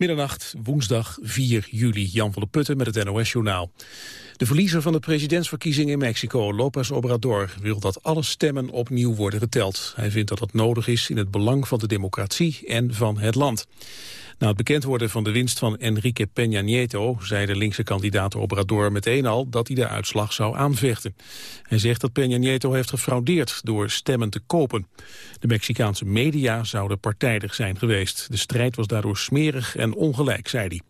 Middernacht, woensdag 4 juli, Jan van der Putten met het NOS-journaal. De verliezer van de presidentsverkiezingen in Mexico, López Obrador, wil dat alle stemmen opnieuw worden geteld. Hij vindt dat dat nodig is in het belang van de democratie en van het land. Na het bekend worden van de winst van Enrique Peña Nieto... zei de linkse kandidaat Obrador meteen al dat hij de uitslag zou aanvechten. Hij zegt dat Peña Nieto heeft gefraudeerd door stemmen te kopen. De Mexicaanse media zouden partijdig zijn geweest. De strijd was daardoor smerig en ongelijk, zei hij.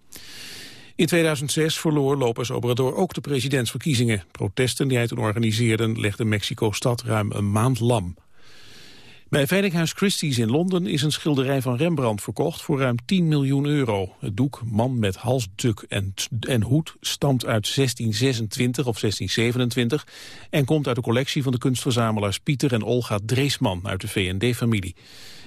In 2006 verloor López Obrador ook de presidentsverkiezingen. Protesten die hij toen organiseerde legden Mexico-stad ruim een maand lam. Bij Veilinghuis Christie's in Londen is een schilderij van Rembrandt verkocht voor ruim 10 miljoen euro. Het doek Man met halsduk en, en hoed stamt uit 1626 of 1627 en komt uit de collectie van de kunstverzamelaars Pieter en Olga Dreesman uit de V&D-familie.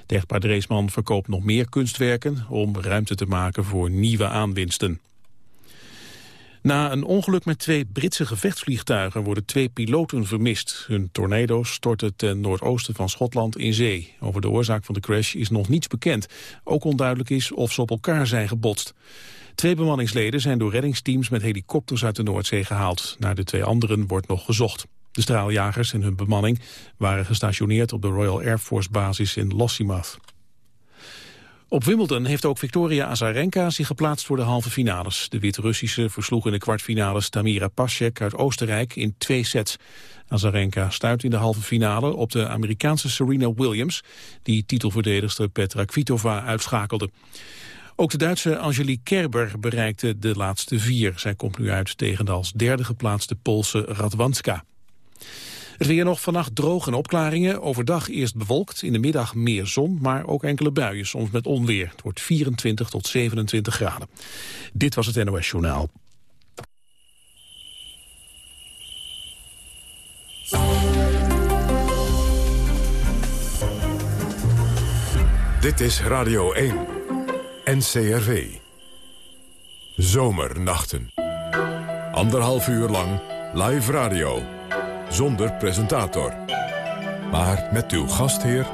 Echtpaar Dreesman verkoopt nog meer kunstwerken om ruimte te maken voor nieuwe aanwinsten. Na een ongeluk met twee Britse gevechtsvliegtuigen worden twee piloten vermist. Hun tornado's stortten ten noordoosten van Schotland in zee. Over de oorzaak van de crash is nog niets bekend. Ook onduidelijk is of ze op elkaar zijn gebotst. Twee bemanningsleden zijn door reddingsteams met helikopters uit de Noordzee gehaald. Naar de twee anderen wordt nog gezocht. De straaljagers en hun bemanning waren gestationeerd op de Royal Air Force basis in Lossiemouth. Op Wimbledon heeft ook Victoria Azarenka zich geplaatst voor de halve finales. De Wit-Russische versloeg in de kwartfinales Tamira Pasek uit Oostenrijk in twee sets. Azarenka stuit in de halve finale op de Amerikaanse Serena Williams... die titelverdedigster Petra Kvitova uitschakelde. Ook de Duitse Angelique Kerber bereikte de laatste vier. Zij komt nu uit tegen de als derde geplaatste Poolse Radwanska. Het weer nog vannacht droog en opklaringen. Overdag eerst bewolkt, in de middag meer zon, maar ook enkele buien, soms met onweer. Het wordt 24 tot 27 graden. Dit was het NOS Journaal. Dit is Radio 1, NCRV. Zomernachten. Anderhalf uur lang live radio zonder presentator. Maar met uw gastheer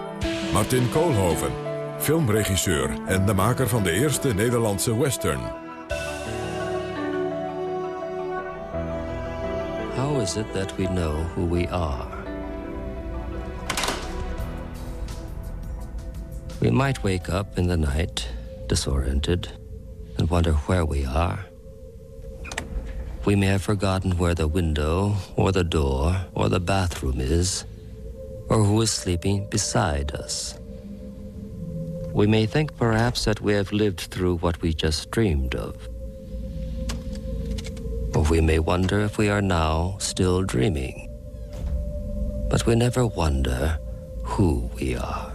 Martin Koolhoven, filmregisseur en de maker van de eerste Nederlandse western. How is it that we know who we are? We might wake up in the night, disoriented, and wonder where we are. We may have forgotten where the window, or the door, or the bathroom is, or who is sleeping beside us. We may think perhaps that we have lived through what we just dreamed of. Or we may wonder if we are now still dreaming. But we never wonder who we are.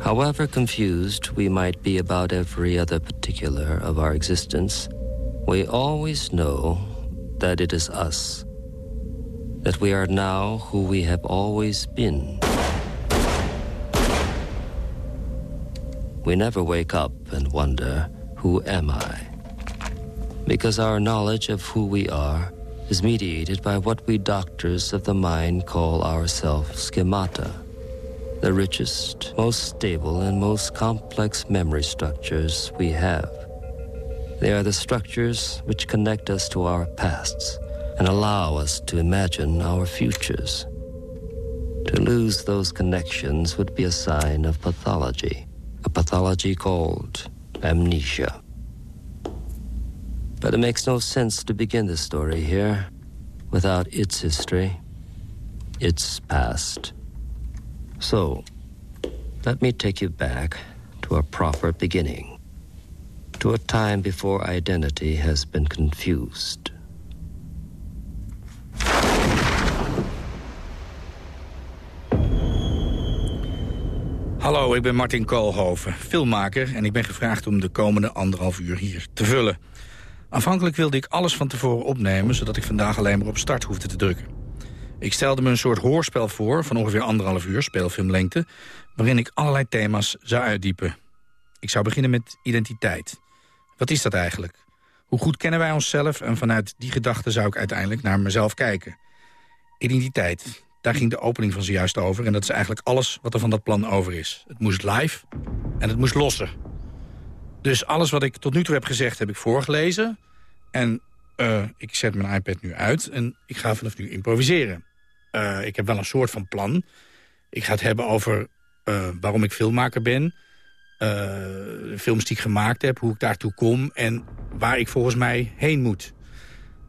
However confused we might be about every other particular of our existence, we always know that it is us, that we are now who we have always been. We never wake up and wonder, who am I? Because our knowledge of who we are is mediated by what we doctors of the mind call ourselves schemata, the richest, most stable, and most complex memory structures we have. They are the structures which connect us to our pasts and allow us to imagine our futures. To lose those connections would be a sign of pathology, a pathology called amnesia. But it makes no sense to begin the story here without its history, its past. So, let me take you back to a proper beginning to a time before identity has been confused. Hallo, ik ben Martin Koolhoven, filmmaker... en ik ben gevraagd om de komende anderhalf uur hier te vullen. Aanvankelijk wilde ik alles van tevoren opnemen... zodat ik vandaag alleen maar op start hoefde te drukken. Ik stelde me een soort hoorspel voor van ongeveer anderhalf uur, speelfilmlengte... waarin ik allerlei thema's zou uitdiepen. Ik zou beginnen met identiteit. Wat is dat eigenlijk? Hoe goed kennen wij onszelf? En vanuit die gedachte zou ik uiteindelijk naar mezelf kijken. Identiteit, daar ging de opening van zojuist over. En dat is eigenlijk alles wat er van dat plan over is. Het moest live en het moest lossen. Dus alles wat ik tot nu toe heb gezegd, heb ik voorgelezen. En uh, ik zet mijn iPad nu uit en ik ga vanaf nu improviseren. Uh, ik heb wel een soort van plan. Ik ga het hebben over uh, waarom ik filmmaker ben. De films die ik gemaakt heb, hoe ik daartoe kom... en waar ik volgens mij heen moet.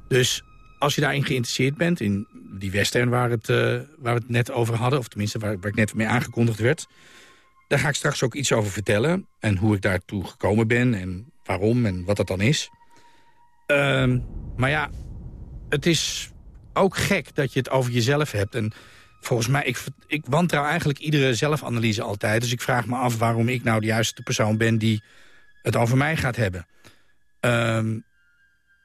Dus als je daarin geïnteresseerd bent, in die western waar, het, waar we het net over hadden... of tenminste waar, waar ik net mee aangekondigd werd... daar ga ik straks ook iets over vertellen. En hoe ik daartoe gekomen ben en waarom en wat dat dan is... Um, maar ja, het is ook gek dat je het over jezelf hebt. En volgens mij, ik, ik wantrouw eigenlijk iedere zelfanalyse altijd. Dus ik vraag me af waarom ik nou de juiste persoon ben die het over mij gaat hebben. Um,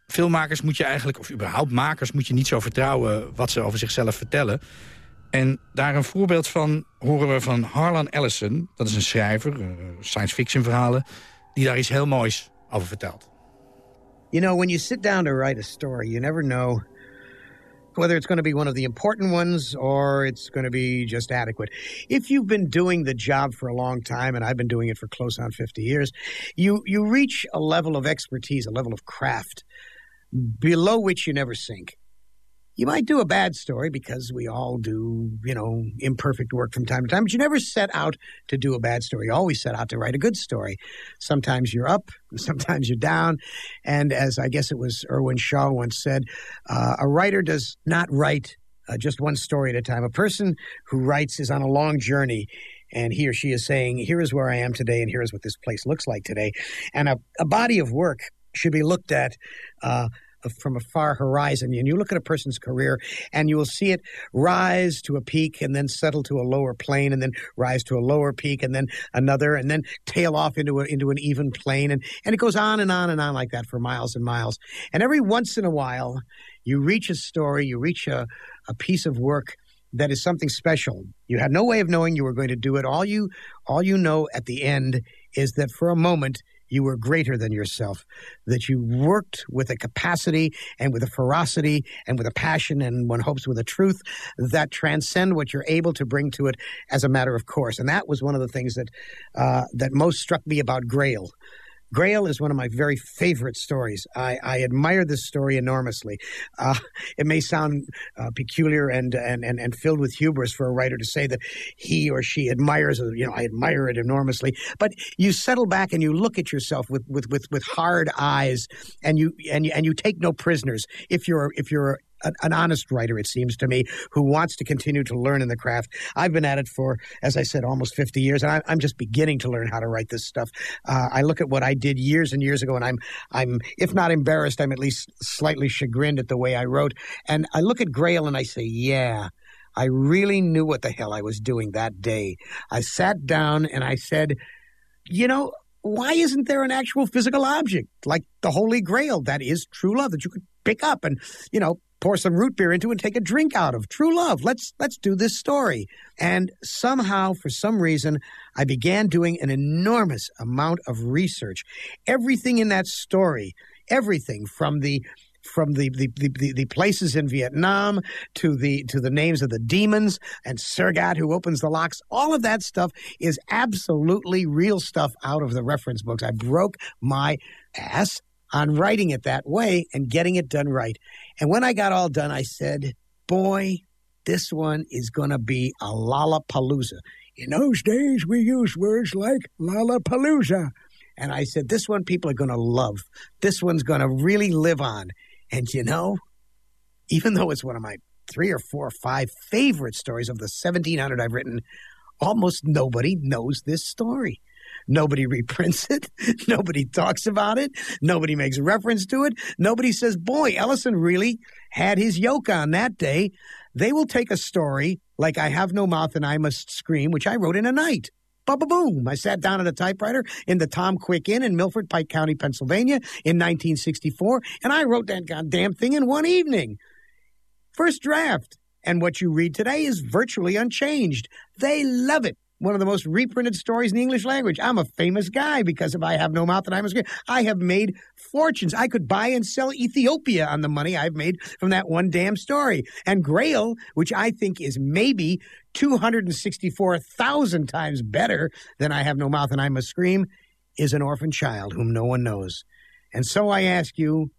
filmmakers moet je eigenlijk, of überhaupt makers... moet je niet zo vertrouwen wat ze over zichzelf vertellen. En daar een voorbeeld van horen we van Harlan Ellison. Dat is een schrijver, uh, science fiction verhalen... die daar iets heel moois over vertelt. You know, when you sit down to write a story, you never know whether it's going to be one of the important ones or it's going to be just adequate. If you've been doing the job for a long time, and I've been doing it for close on 50 years, you, you reach a level of expertise, a level of craft below which you never sink you might do a bad story because we all do, you know, imperfect work from time to time, but you never set out to do a bad story. You always set out to write a good story. Sometimes you're up, sometimes you're down. And as I guess it was Erwin Shaw once said, uh, a writer does not write uh, just one story at a time. A person who writes is on a long journey and he or she is saying, here is where I am today, and here is what this place looks like today. And a, a body of work should be looked at uh, from a far horizon. And you look at a person's career and you will see it rise to a peak and then settle to a lower plane and then rise to a lower peak and then another and then tail off into a, into an even plane. And, and it goes on and on and on like that for miles and miles. And every once in a while, you reach a story, you reach a, a piece of work that is something special. You had no way of knowing you were going to do it. All you all you know at the end is that for a moment you were greater than yourself, that you worked with a capacity and with a ferocity and with a passion and one hopes with a truth that transcend what you're able to bring to it as a matter of course. And that was one of the things that uh, that most struck me about Grail. Grail is one of my very favorite stories. I, I admire this story enormously. Uh, it may sound uh, peculiar and, and, and, and filled with hubris for a writer to say that he or she admires, you know, I admire it enormously. But you settle back and you look at yourself with, with, with, with hard eyes and you, and you, and you take no prisoners. If you're, if you're an honest writer, it seems to me, who wants to continue to learn in the craft. I've been at it for, as I said, almost 50 years, and I, am just beginning to learn how to write this stuff. Uh, I look at what I did years and years ago, and I'm, I'm, if not embarrassed, I'm at least slightly chagrined at the way I wrote. And I look at Grail and I say, yeah. I really knew what the hell I was doing that day. I sat down and I said, you know, why isn't there an actual physical object like the Holy Grail that is true love that you could pick up and, you know, pour some root beer into and take a drink out of. True love. Let's let's do this story. And somehow, for some reason, I began doing an enormous amount of research. Everything in that story, everything from the from the, the, the, the, places in Vietnam to the to the names of the demons and Sergat who opens the locks. All of that stuff is absolutely real stuff out of the reference books. I broke my ass on writing it that way and getting it done right. And when I got all done, I said, boy, this one is going to be a Lollapalooza. In those days, we used words like Lollapalooza. And I said, this one people are going to love. This one's going to really live on. And you know, even though it's one of my three or four or five favorite stories of the 1700 I've written, almost nobody knows this story. Nobody reprints it. Nobody talks about it. Nobody makes reference to it. Nobody says, boy, Ellison really had his yoke on that day. They will take a story like I Have No Mouth and I Must Scream, which I wrote in a night. Ba ba boom. I sat down at a typewriter in the Tom Quick Inn in Milford, Pike County, Pennsylvania in 1964, and I wrote that goddamn thing in one evening. First draft. And what you read today is virtually unchanged. They love it one of the most reprinted stories in the English language. I'm a famous guy because if I have no mouth and I'm a screen, I have made fortunes. I could buy and sell Ethiopia on the money I've made from that one damn story. And Grail, which I think is maybe 264,000 times better than I have no mouth and I must scream, is an orphan child whom no one knows. And so I ask you,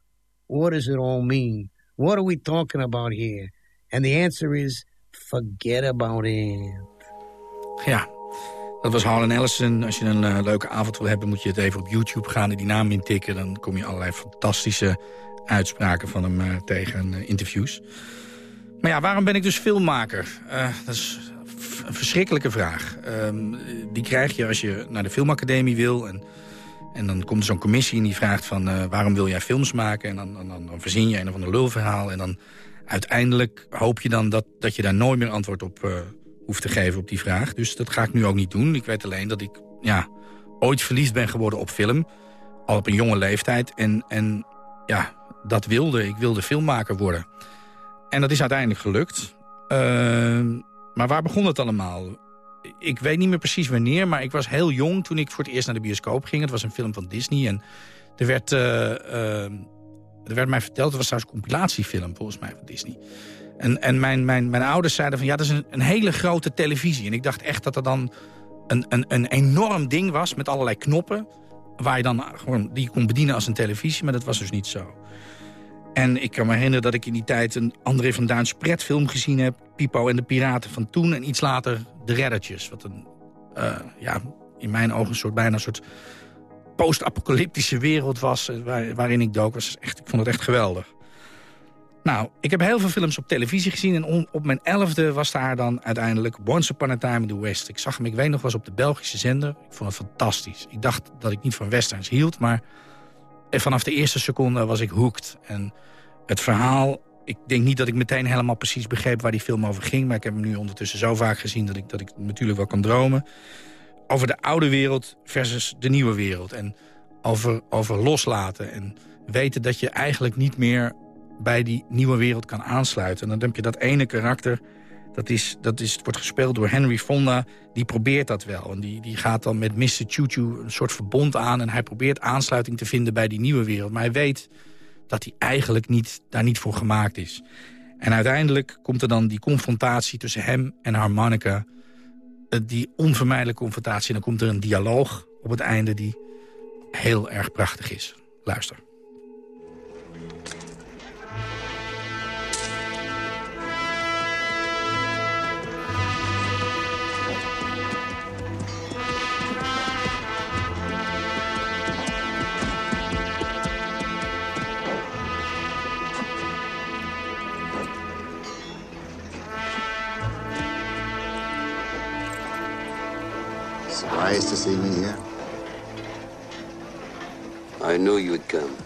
what does it all mean? What are we talking about here? And the answer is, forget about it. Ja, dat was Harlan Ellison. Als je een uh, leuke avond wil hebben, moet je het even op YouTube gaan en die naam intikken. Dan kom je allerlei fantastische uitspraken van hem uh, tegen uh, interviews. Maar ja, waarom ben ik dus filmmaker? dat is een verschrikkelijke vraag. Um, die krijg je als je naar de filmacademie wil. En, en dan komt zo'n commissie en die vraagt van... waarom wil jij films maken? En dan, dan, dan verzin je een of ander lulverhaal. En dan uiteindelijk hoop je dan dat, dat je daar nooit meer antwoord op hoef te geven op die vraag. Dus dat ga ik nu ook niet doen. Ik weet alleen dat ik ja, ooit verliefd ben geworden op film. Al op een jonge leeftijd. En, en ja, dat wilde. Ik wilde filmmaker worden. En dat is uiteindelijk gelukt. Uh, maar waar begon het allemaal? Ik weet niet meer precies wanneer, maar ik was heel jong... toen ik voor het eerst naar de bioscoop ging. Het was een film van Disney. En er werd, uh, uh, er werd mij verteld... het was trouwens een compilatiefilm volgens mij van Disney... En, en mijn, mijn, mijn ouders zeiden van ja, dat is een, een hele grote televisie. En ik dacht echt dat er dan een, een, een enorm ding was met allerlei knoppen. Waar je dan gewoon die kon bedienen als een televisie. Maar dat was dus niet zo. En ik kan me herinneren dat ik in die tijd een André van Duins pretfilm gezien heb. Pipo en de Piraten van toen. En iets later De Reddertjes. Wat een, uh, ja, in mijn ogen een soort, bijna een soort post-apocalyptische wereld was. Eh, waar, waarin ik dook. Was echt, ik vond het echt geweldig. Nou, ik heb heel veel films op televisie gezien. En op mijn elfde was daar dan uiteindelijk Once Upon a Time in the West. Ik zag hem, ik weet nog, was op de Belgische zender. Ik vond het fantastisch. Ik dacht dat ik niet van westerns hield, maar vanaf de eerste seconde was ik hooked. En het verhaal, ik denk niet dat ik meteen helemaal precies begreep waar die film over ging. Maar ik heb hem nu ondertussen zo vaak gezien dat ik, dat ik natuurlijk wel kan dromen. Over de oude wereld versus de nieuwe wereld. En over, over loslaten en weten dat je eigenlijk niet meer bij die nieuwe wereld kan aansluiten. En dan heb je dat ene karakter, dat, is, dat is, wordt gespeeld door Henry Fonda... die probeert dat wel. En die, die gaat dan met Mr. Choo een soort verbond aan... en hij probeert aansluiting te vinden bij die nieuwe wereld. Maar hij weet dat hij eigenlijk niet, daar niet voor gemaakt is. En uiteindelijk komt er dan die confrontatie tussen hem en Harmonica. Eh, die onvermijdelijke confrontatie. En dan komt er een dialoog op het einde die heel erg prachtig is. Luister. Surprised to see me here? I knew you'd come.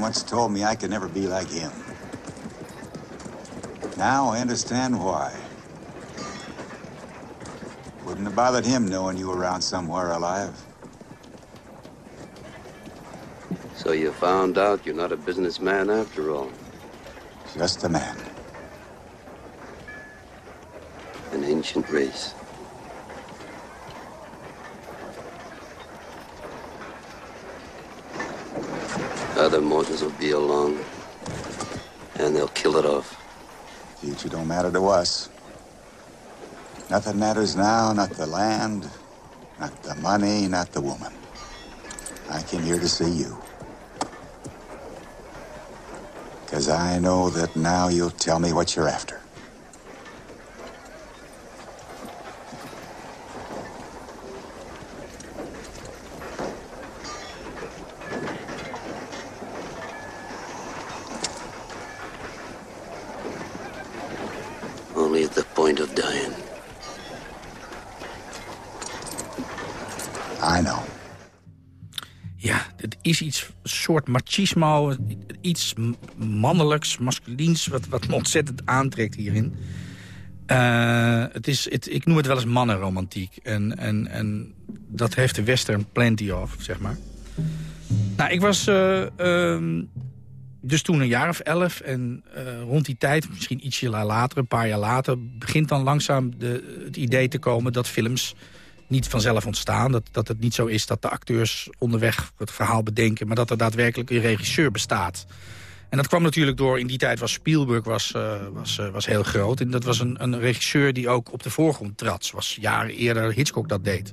Once told me I could never be like him. Now I understand why. Wouldn't have bothered him knowing you were around somewhere alive. So you found out you're not a businessman after all? Just a man. An ancient race. Other mortals will be along, and they'll kill it off. Future don't matter to us. Nothing matters now, not the land, not the money, not the woman. I came here to see you. Because I know that now you'll tell me what you're after. Machismo, iets mannelijks, masculiens... wat, wat me ontzettend aantrekt hierin. Uh, het is, het, ik noem het wel eens mannenromantiek. En, en, en dat heeft de western plenty of, zeg maar. Nou, ik was uh, dus toen een jaar of elf en uh, rond die tijd, misschien ietsje later, een paar jaar later... begint dan langzaam de, het idee te komen dat films niet vanzelf ontstaan. Dat, dat het niet zo is dat de acteurs onderweg het verhaal bedenken... maar dat er daadwerkelijk een regisseur bestaat. En dat kwam natuurlijk door, in die tijd was Spielberg was, uh, was, uh, was heel groot. En dat was een, een regisseur die ook op de voorgrond trad. Zoals jaren eerder Hitchcock dat deed.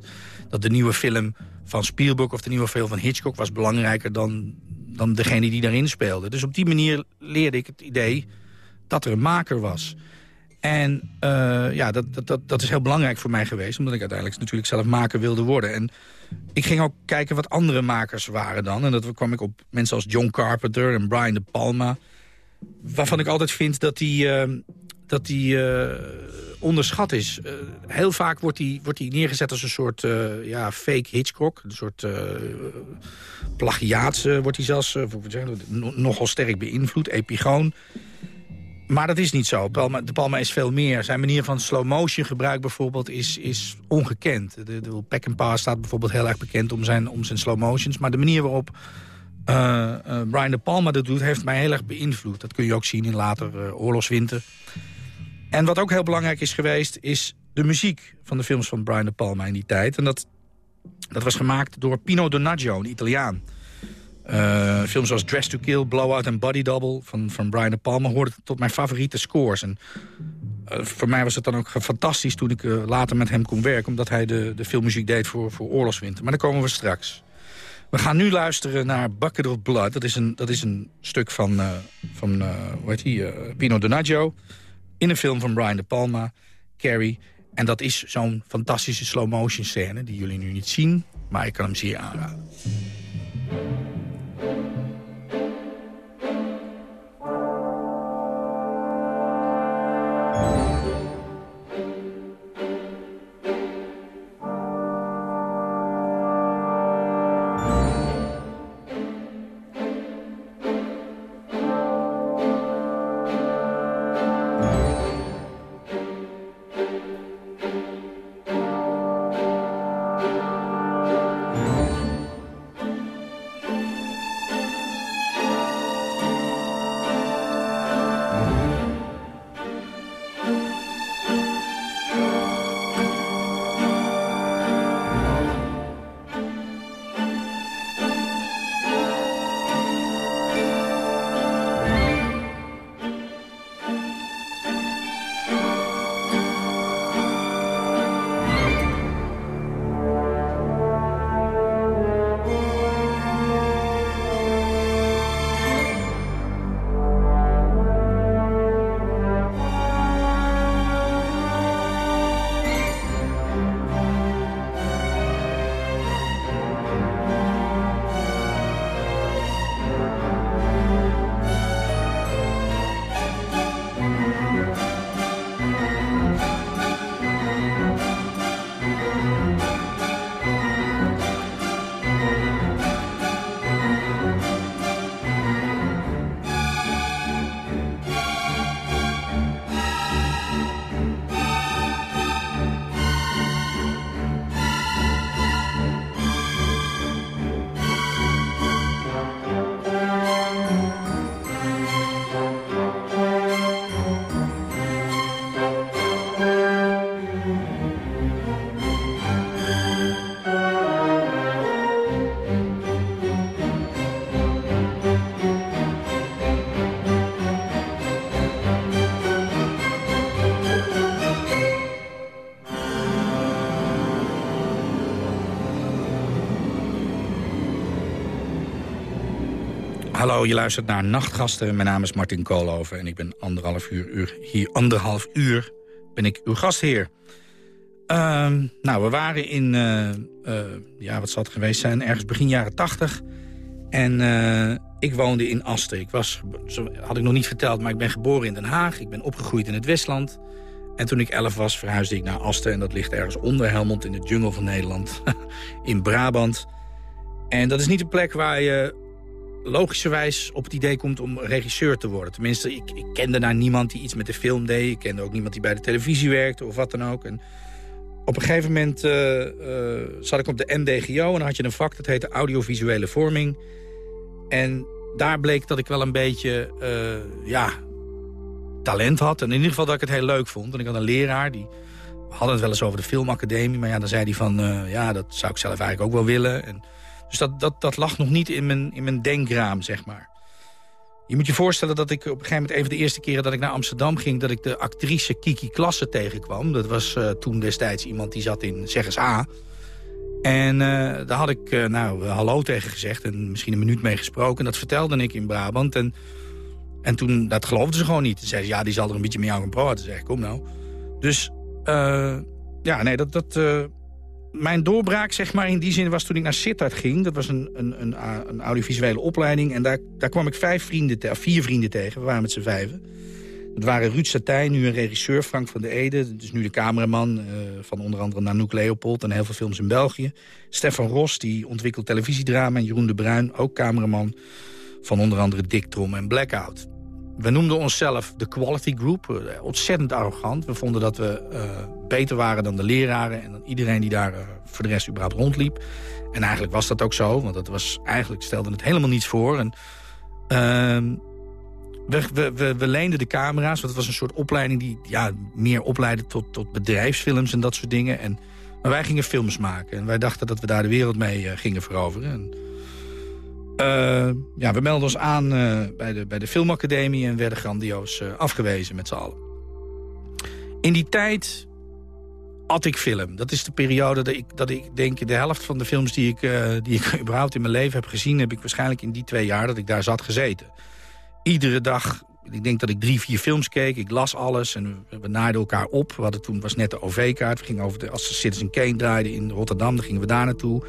Dat de nieuwe film van Spielberg of de nieuwe film van Hitchcock... was belangrijker dan, dan degene die daarin speelde. Dus op die manier leerde ik het idee dat er een maker was. En uh, ja, dat, dat, dat is heel belangrijk voor mij geweest... omdat ik uiteindelijk natuurlijk zelf maker wilde worden. En ik ging ook kijken wat andere makers waren dan. En dat kwam ik op mensen als John Carpenter en Brian De Palma... waarvan ik altijd vind dat die, uh, dat die uh, onderschat is. heel vaak wordt die, wordt die neergezet als een soort ja, fake Hitchcock. Een soort plagiaats wordt hij zelfs nogal sterk beïnvloed. Epigoon. Maar dat is niet zo. De Palma is veel meer. Zijn manier van slow-motion gebruik bijvoorbeeld is, is ongekend. De, de Peckinpah staat bijvoorbeeld heel erg bekend om zijn, om zijn slow-motions. Maar de manier waarop uh, uh, Brian De Palma dat doet... heeft mij heel erg beïnvloed. Dat kun je ook zien in later uh, Oorlogswinter. En wat ook heel belangrijk is geweest... is de muziek van de films van Brian De Palma in die tijd. En dat, dat was gemaakt door Pino Donaggio, een Italiaan. Uh, films zoals Dress to Kill, Blowout en Body Double van, van Brian De Palma... hoorden tot mijn favoriete scores. En uh, voor mij was het dan ook fantastisch toen ik uh, later met hem kon werken... omdat hij de, de filmmuziek deed voor, voor Oorlogswinter. Maar daar komen we straks. We gaan nu luisteren naar Bucket of Blood. Dat is een, dat is een stuk van, van hoe heet die, Pino Donaggio... in een film van Brian De Palma, Carrie... En dat is zo'n fantastische slow-motion scène... die jullie nu niet zien, maar ik kan hem zeer aanraden. Hallo, je luistert naar Nachtgasten. Mijn naam is Martin Koolhoven en ik ben anderhalf uur, uur hier anderhalf uur ben ik uw gastheer. Uh, nou, we waren in, uh, uh, ja, wat zal het geweest zijn, ergens begin jaren tachtig. En uh, ik woonde in Asten. Ik was, had ik nog niet verteld, maar ik ben geboren in Den Haag. Ik ben opgegroeid in het Westland. En toen ik elf was, verhuisde ik naar Asten. En dat ligt ergens onder Helmond in de jungle van Nederland. in Brabant. En dat is niet een plek waar je logischerwijs op het idee komt om regisseur te worden. Tenminste, ik, ik kende daar niemand die iets met de film deed. Ik kende ook niemand die bij de televisie werkte of wat dan ook. En op een gegeven moment uh, uh, zat ik op de MDGO en had je een vak dat heette audiovisuele vorming. En daar bleek dat ik wel een beetje eh, ja, talent had. En in ieder geval dat ik het heel leuk vond. En ik had een leraar, die we hadden het wel eens over de filmacademie. Maar ja, dan zei hij van, eh, ja, dat zou ik zelf eigenlijk ook wel willen. En, dus dat, dat, dat lag nog niet in mijn, in mijn denkraam, zeg maar. Je moet je voorstellen dat ik op een gegeven moment... een van de eerste keren dat ik naar Amsterdam ging... dat ik de actrice Kiki Klasse tegenkwam. Dat was uh, toen destijds iemand die zat in Zeg A. En uh, daar had ik uh, nou hallo tegen gezegd en misschien een minuut mee gesproken. En dat vertelde ik in Brabant. En, en toen, dat geloofden ze gewoon niet. Ze zeiden ja, die zal er een beetje met jou gaan praten. Zeg, kom nou. Dus ja, nee, dat... dat mijn doorbraak, zeg maar, in die zin was toen ik naar Sittard ging. Dat was een, een, een, een audiovisuele opleiding. En daar, daar kwam ik vijf vrienden, of vier vrienden tegen. We waren met z'n vijven. Het waren Ruud Satijn, nu een regisseur, Frank van der Ede. Dus nu de cameraman uh, van onder andere Nanook Leopold en heel veel films in België. Stefan Ros, die ontwikkelt televisiedrama. En Jeroen de Bruin, ook cameraman van onder andere Dick Trom en Blackout. We noemden onszelf de Quality Group. Uh, ontzettend arrogant. We vonden dat we uh, beter waren dan de leraren... en dan iedereen die daar voor de rest überhaupt rondliep. En eigenlijk was dat ook zo, want dat was, eigenlijk stelde het helemaal niets voor. En, ehm, we, we, we, leenden de camera's, want het was een soort opleiding... die ja, meer opleidde tot, tot bedrijfsfilms en dat soort dingen. En, maar wij gingen films maken. En wij dachten dat we daar de wereld mee gingen veroveren. En, uh, ja, we melden ons aan uh, bij, de, bij de filmacademie... en werden grandioos afgewezen met z'n allen. In die tijd at ik film. Dat is de periode dat ik, dat ik denk... de helft van de films die ik, die ik überhaupt in mijn leven heb gezien... heb ik waarschijnlijk in die twee jaar dat ik daar zat gezeten iedere dag, ik denk dat ik drie, vier films keek. Ik las alles en we, naaiden elkaar op. We hadden toen was net de OV-kaart. We gingen over de, als de Citizen Kane draaide in Rotterdam, dan gingen we daar naartoe.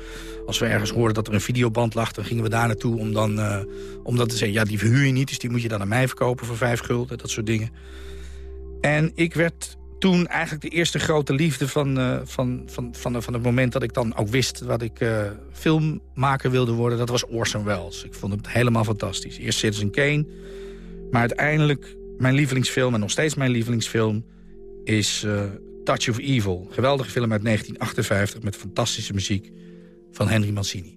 Als we ergens hoorden dat er een videoband lag, dan gingen we daar naartoe. Om dan, uh, om dan te zeggen, ja, die verhuur je niet, dus die moet je dan aan mij verkopen voor vijf gulden. Dat soort dingen. En ik werd toen eigenlijk de eerste grote liefde van, uh, van, van, van, van het moment dat ik dan ook wist wat ik uh, filmmaker wilde worden. Dat was Orson Welles. Ik vond het helemaal fantastisch. Eerst Citizen Kane. Maar uiteindelijk mijn lievelingsfilm en nog steeds mijn lievelingsfilm is uh, Touch of Evil. Geweldige film uit 1958 met fantastische muziek van Henry Mancini.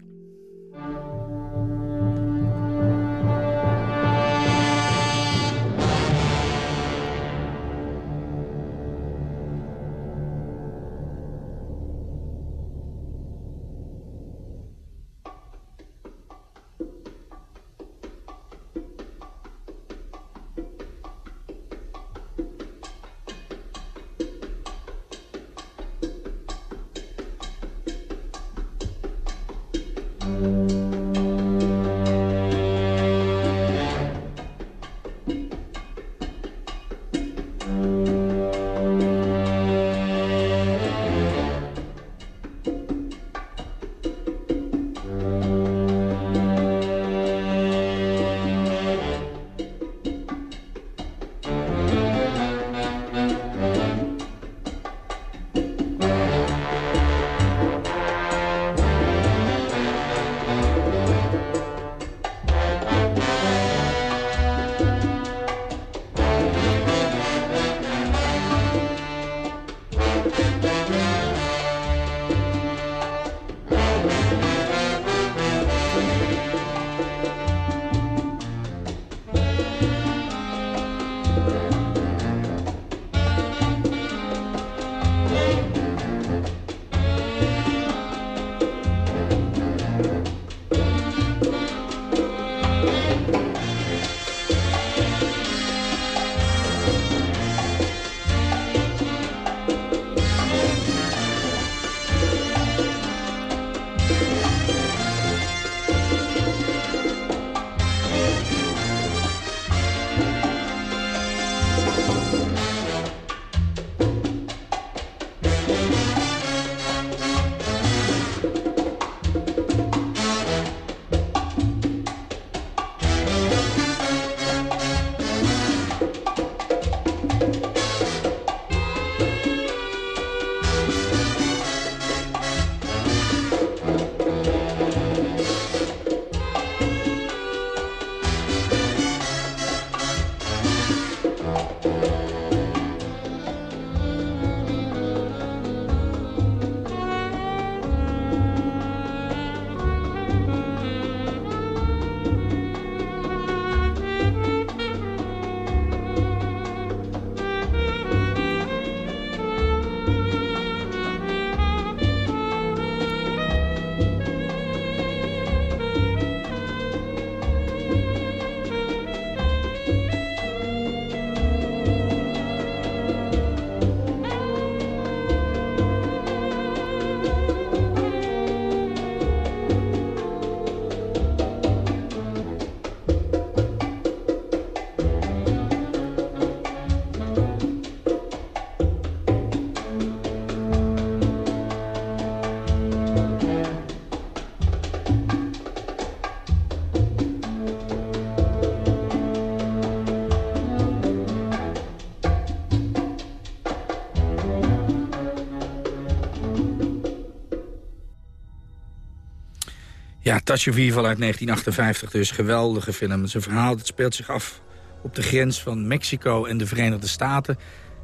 Ja, Touch uit 1958 dus. Geweldige film. Het verhaal dat speelt zich af op de grens van Mexico en de Verenigde Staten.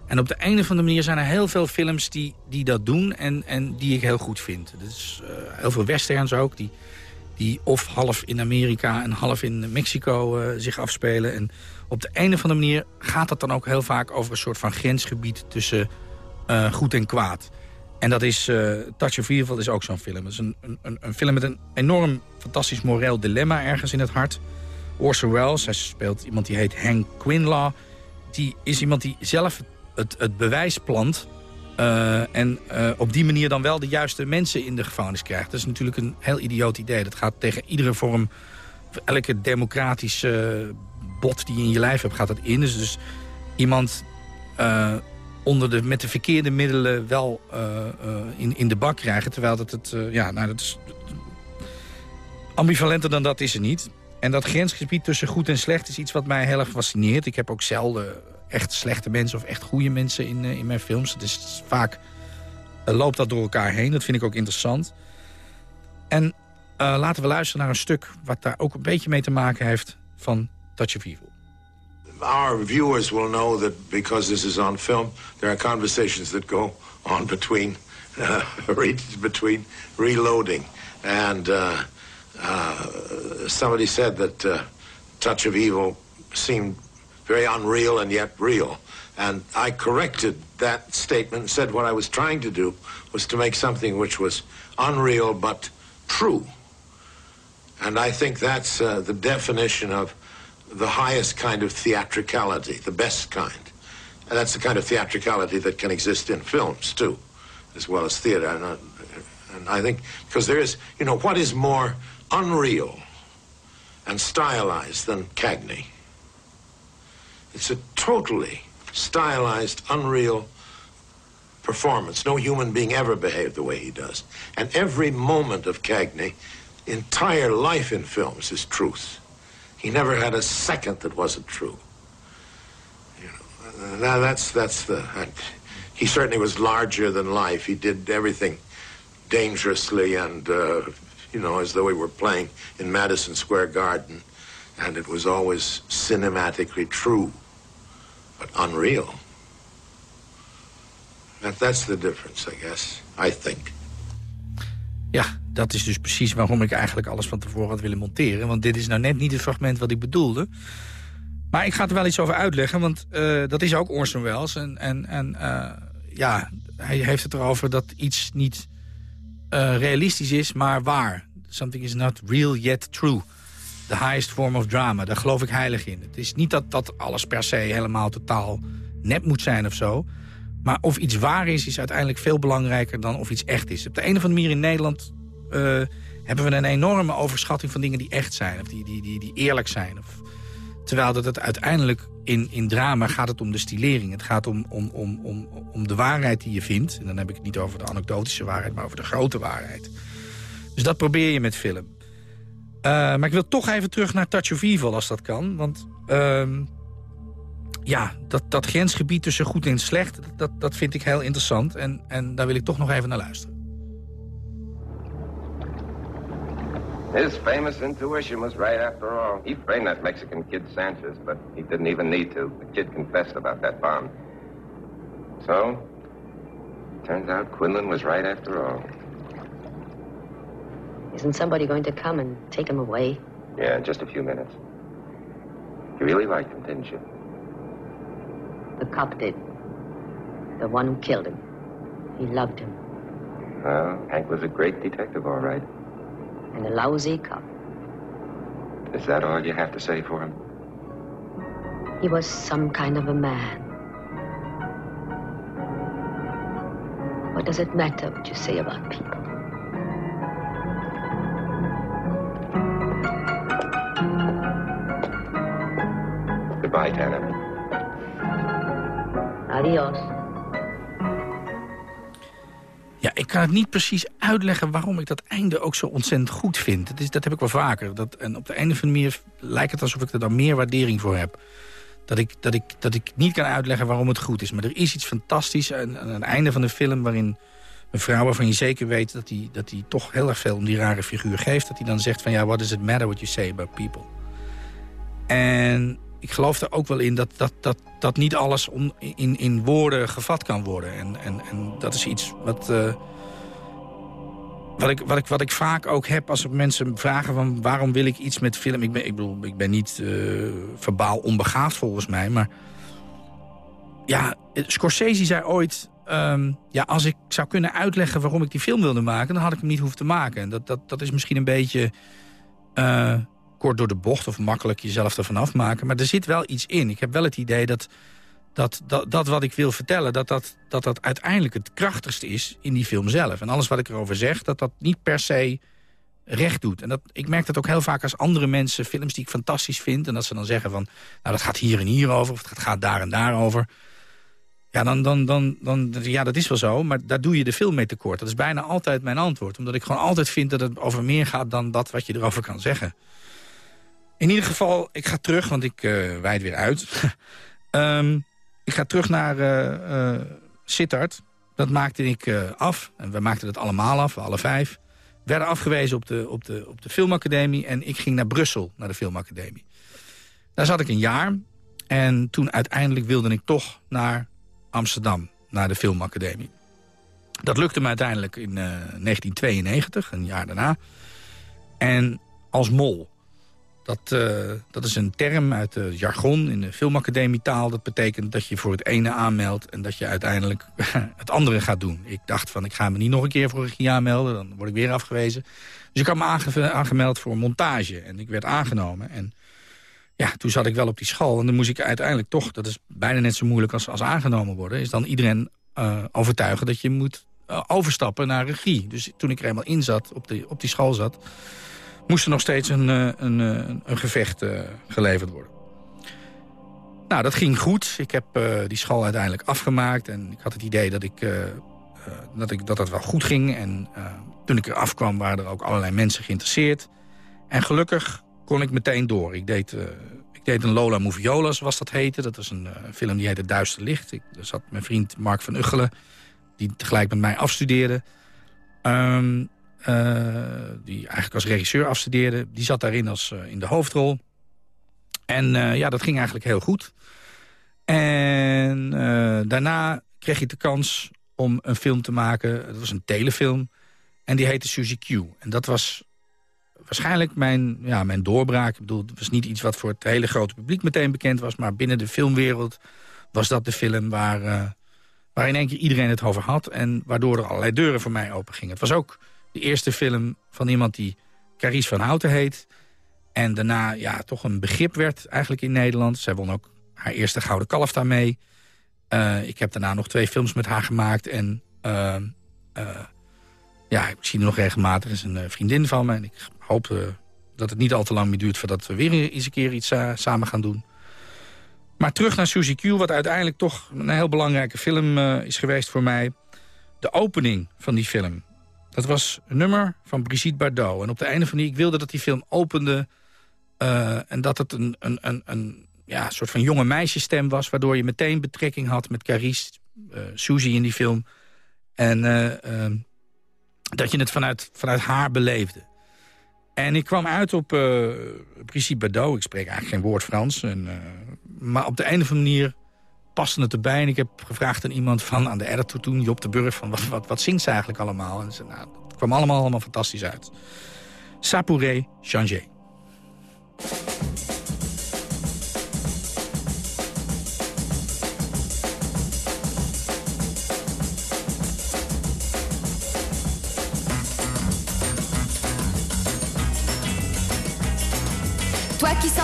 En op de een of andere manier zijn er heel veel films die, die dat doen en, en die ik heel goed vind. Dus heel veel westerns ook, die, die of half in Amerika en half in Mexico uh, zich afspelen. En op de een of andere manier gaat dat dan ook heel vaak over een soort van grensgebied tussen uh, goed en kwaad. En dat is, Touch of Evil is ook zo'n film. Het is een, een, een film met een enorm fantastisch moreel dilemma ergens in het hart. Orson Welles, hij speelt iemand die heet Hank Quinlaw. Die is iemand die zelf het, het bewijs plant... Uh, en uh, op die manier dan wel de juiste mensen in de gevangenis krijgt. Dat is natuurlijk een heel idioot idee. Dat gaat tegen iedere vorm, elke democratische bot die je in je lijf hebt, gaat dat in. Dus, dus iemand uh, onder de, met de verkeerde middelen wel in, in de bak krijgen. Terwijl dat het, ja, nou, dat is... Ambivalenter dan dat is er niet. En dat grensgebied tussen goed en slecht is iets wat mij heel erg fascineert. Ik heb ook zelden echt slechte mensen of echt goede mensen in, in mijn films. Het is vaak loopt dat door elkaar heen. Dat vind ik ook interessant. En laten we luisteren naar een stuk wat daar ook een beetje mee te maken heeft van Touch of Evil. Our viewers will know that because this is on film, there are conversations that go on between uh, between reloading and uh, uh, somebody said that uh, Touch of Evil seemed very unreal and yet real. And I corrected that statement and said what I was trying to do was to make something which was unreal but true. And I think that's uh, the definition of the highest kind of theatricality, the best kind. And that's the kind of theatricality that can exist in films, too, as well as theater. And, and I think, because there is, you know, what is more unreal and stylized than Cagney? It's a totally stylized, unreal performance. No human being ever behaved the way he does. And every moment of Cagney, entire life in films is truth. He never had a second that wasn't true. You know, now that's that's the. He certainly was larger than life. He did everything dangerously and uh, you know as though he were playing in Madison Square Garden, and it was always cinematically true but unreal. That, that's the difference, I guess. I think. Ja, dat is dus precies waarom ik eigenlijk alles van tevoren had willen monteren. Want dit is nou net niet het fragment wat ik bedoelde. Maar ik ga er wel iets over uitleggen, want uh, dat is ook Orson Welles. En, en, en uh, ja, hij heeft het erover dat iets niet uh, realistisch is, maar waar. Something is not real yet true the highest form of drama. Daar geloof ik heilig in. Het is niet dat, dat alles per se helemaal totaal nep moet zijn of zo. Maar of iets waar is, is uiteindelijk veel belangrijker dan of iets echt is. Op de een of andere manier in Nederland uh, hebben we een enorme overschatting van dingen die echt zijn. Of die, die, die, die eerlijk zijn. Of, terwijl dat het uiteindelijk in, in drama gaat het om de stilering. Het gaat om, om, om, om, om de waarheid die je vindt. En dan heb ik het niet over de anekdotische waarheid, maar over de grote waarheid. Dus dat probeer je met film. Uh, maar ik wil toch even terug naar Touch of Evil als dat kan. Want uh, ja, dat, dat grensgebied tussen goed en slecht... dat, dat vind ik heel interessant. En, en daar wil ik toch nog even naar luisteren. His famous intuition was right after all. He framed that Mexican kid Sanchez, but he didn't even need to. The kid confessed about that bomb. So, turns out Quinlan was right after all. Isn't somebody going to come and take him away? Yeah, in just a few minutes. You really liked him, didn't you? The cop did. The one who killed him. He loved him. Well, Hank was a great detective, all right. And a lousy cop. Is that all you have to say for him? He was some kind of a man. What does it matter what you say about people? Goodbye, Tanner. Adios. Ja, ik kan het niet precies uitleggen waarom ik dat einde ook zo ontzettend goed vind. Dat, is, dat heb ik wel vaker. Dat, en op de een of andere manier lijkt het alsof ik er dan meer waardering voor heb. Dat ik, dat, ik, dat ik niet kan uitleggen waarom het goed is. Maar er is iets fantastisch aan, aan het einde van de film... waarin een vrouw waarvan je zeker weet dat hij dat die toch heel erg veel om die rare figuur geeft... dat hij dan zegt van ja, what does it matter what you say about people? En ik geloof er ook wel in dat, dat, dat, dat niet alles in, in woorden gevat kan worden. En, en, en dat is iets wat... Uh, wat ik, wat, ik, wat ik vaak ook heb als mensen vragen van waarom wil ik iets met film. Ik ben, ik bedoel, ik ben niet uh, verbaal onbegaafd volgens mij. Maar ja, Scorsese zei ooit... Um, ja, als ik zou kunnen uitleggen waarom ik die film wilde maken... dan had ik hem niet hoeven te maken. Dat, dat, dat is misschien een beetje uh, kort door de bocht... of makkelijk jezelf ervan afmaken. Maar er zit wel iets in. Ik heb wel het idee dat dat, dat, dat wat ik wil vertellen... Dat dat, dat dat uiteindelijk het krachtigste is in die film zelf. En alles wat ik erover zeg, dat dat niet per se recht doet. En dat, ik merk dat ook heel vaak als andere mensen films die ik fantastisch vind... en dat ze dan zeggen van, nou dat gaat hier en hier over... of het gaat daar en daar over... Ja, dan, dan, dan, dan, ja, dat is wel zo, maar daar doe je de film mee tekort. Dat is bijna altijd mijn antwoord. Omdat ik gewoon altijd vind dat het over meer gaat dan dat wat je erover kan zeggen. In ieder geval, ik ga terug, want ik uh, wijd weer uit. um, ik ga terug naar uh, uh, Sittard. Dat maakte ik uh, af. En we maakten het allemaal af, alle vijf. Werden afgewezen op de, op, de, op de filmacademie. En ik ging naar Brussel, naar de filmacademie. Daar zat ik een jaar. En toen uiteindelijk wilde ik toch naar Amsterdam, naar de filmacademie. Dat lukte me uiteindelijk in 1992, een jaar daarna. En als mol. Dat, uh, dat is een term uit het jargon in de filmacademietaal. Dat betekent dat je voor het ene aanmeldt... en dat je uiteindelijk het andere gaat doen. Ik dacht van, ik ga me niet nog een keer voor regie aanmelden. Dan word ik weer afgewezen. Dus ik had me aange aangemeld voor montage. En ik werd aangenomen. En ja, toen zat ik wel op die school. En dan moest ik uiteindelijk toch... dat is bijna net zo moeilijk als, als aangenomen worden... is dan iedereen uh, overtuigen dat je moet uh, overstappen naar regie. Dus toen ik er eenmaal in zat, op, de, op die school zat moest er nog steeds een, eh, een, een, eh, een gevecht uh, geleverd worden. Nou, dat ging goed. Ik heb die school uiteindelijk afgemaakt. En ik had het idee dat ik, dat, ik, dat dat wel goed ging. En toen ik er afkwam waren er ook allerlei mensen geïnteresseerd. En gelukkig kon ik meteen door. Ik deed, ik deed een Lola Moviolas, was dat heette. Dat was een film die heette Duister Licht. Ik, zat mijn vriend Mark van Uggelen, die tegelijk met mij afstudeerde. Uh, die eigenlijk als regisseur afstudeerde. Die zat daarin als uh, in de hoofdrol. En uh, ja, dat ging eigenlijk heel goed. En daarna kreeg ik de kans om een film te maken. Het was een telefilm. En die heette Suzy Q. En dat was waarschijnlijk mijn, ja, mijn doorbraak. Ik bedoel, het was niet iets wat voor het hele grote publiek meteen bekend was. Maar binnen de filmwereld was dat de film waar, waar in één keer iedereen het over had. En waardoor er allerlei deuren voor mij open gingen. Het was ook de eerste film van iemand die Carice van Houten heet. En daarna ja, toch een begrip werd eigenlijk in Nederland. Zij won ook haar eerste Gouden Kalf daarmee. Uh, ik heb daarna nog twee films met haar gemaakt. En uh, uh, ja, ik zie nog regelmatig. is een vriendin van me. En ik hoop dat het niet al te lang meer duurt... voordat we weer eens een keer iets samen gaan doen. Maar terug naar Suzy Q, wat uiteindelijk toch een heel belangrijke film is geweest voor mij. De opening van die film dat was een nummer van Brigitte Bardot. En op de einde van die, ik wilde dat die film opende... Uh, en dat het een, een, een, een ja, soort van jonge meisjesstem was... waardoor je meteen betrekking had met Carice, uh, Suzy in die film. En uh, dat je het vanuit, vanuit haar beleefde. En ik kwam uit op Brigitte Bardot. Ik spreek eigenlijk geen woord Frans. En, maar op de een of andere manier paste het erbij. En ik heb gevraagd aan iemand van, aan de editor toen, Job de Burg... van wat, wat, wat zingt ze eigenlijk allemaal? En ze, nou, het kwam allemaal, allemaal fantastisch uit. Ça pourrait changer.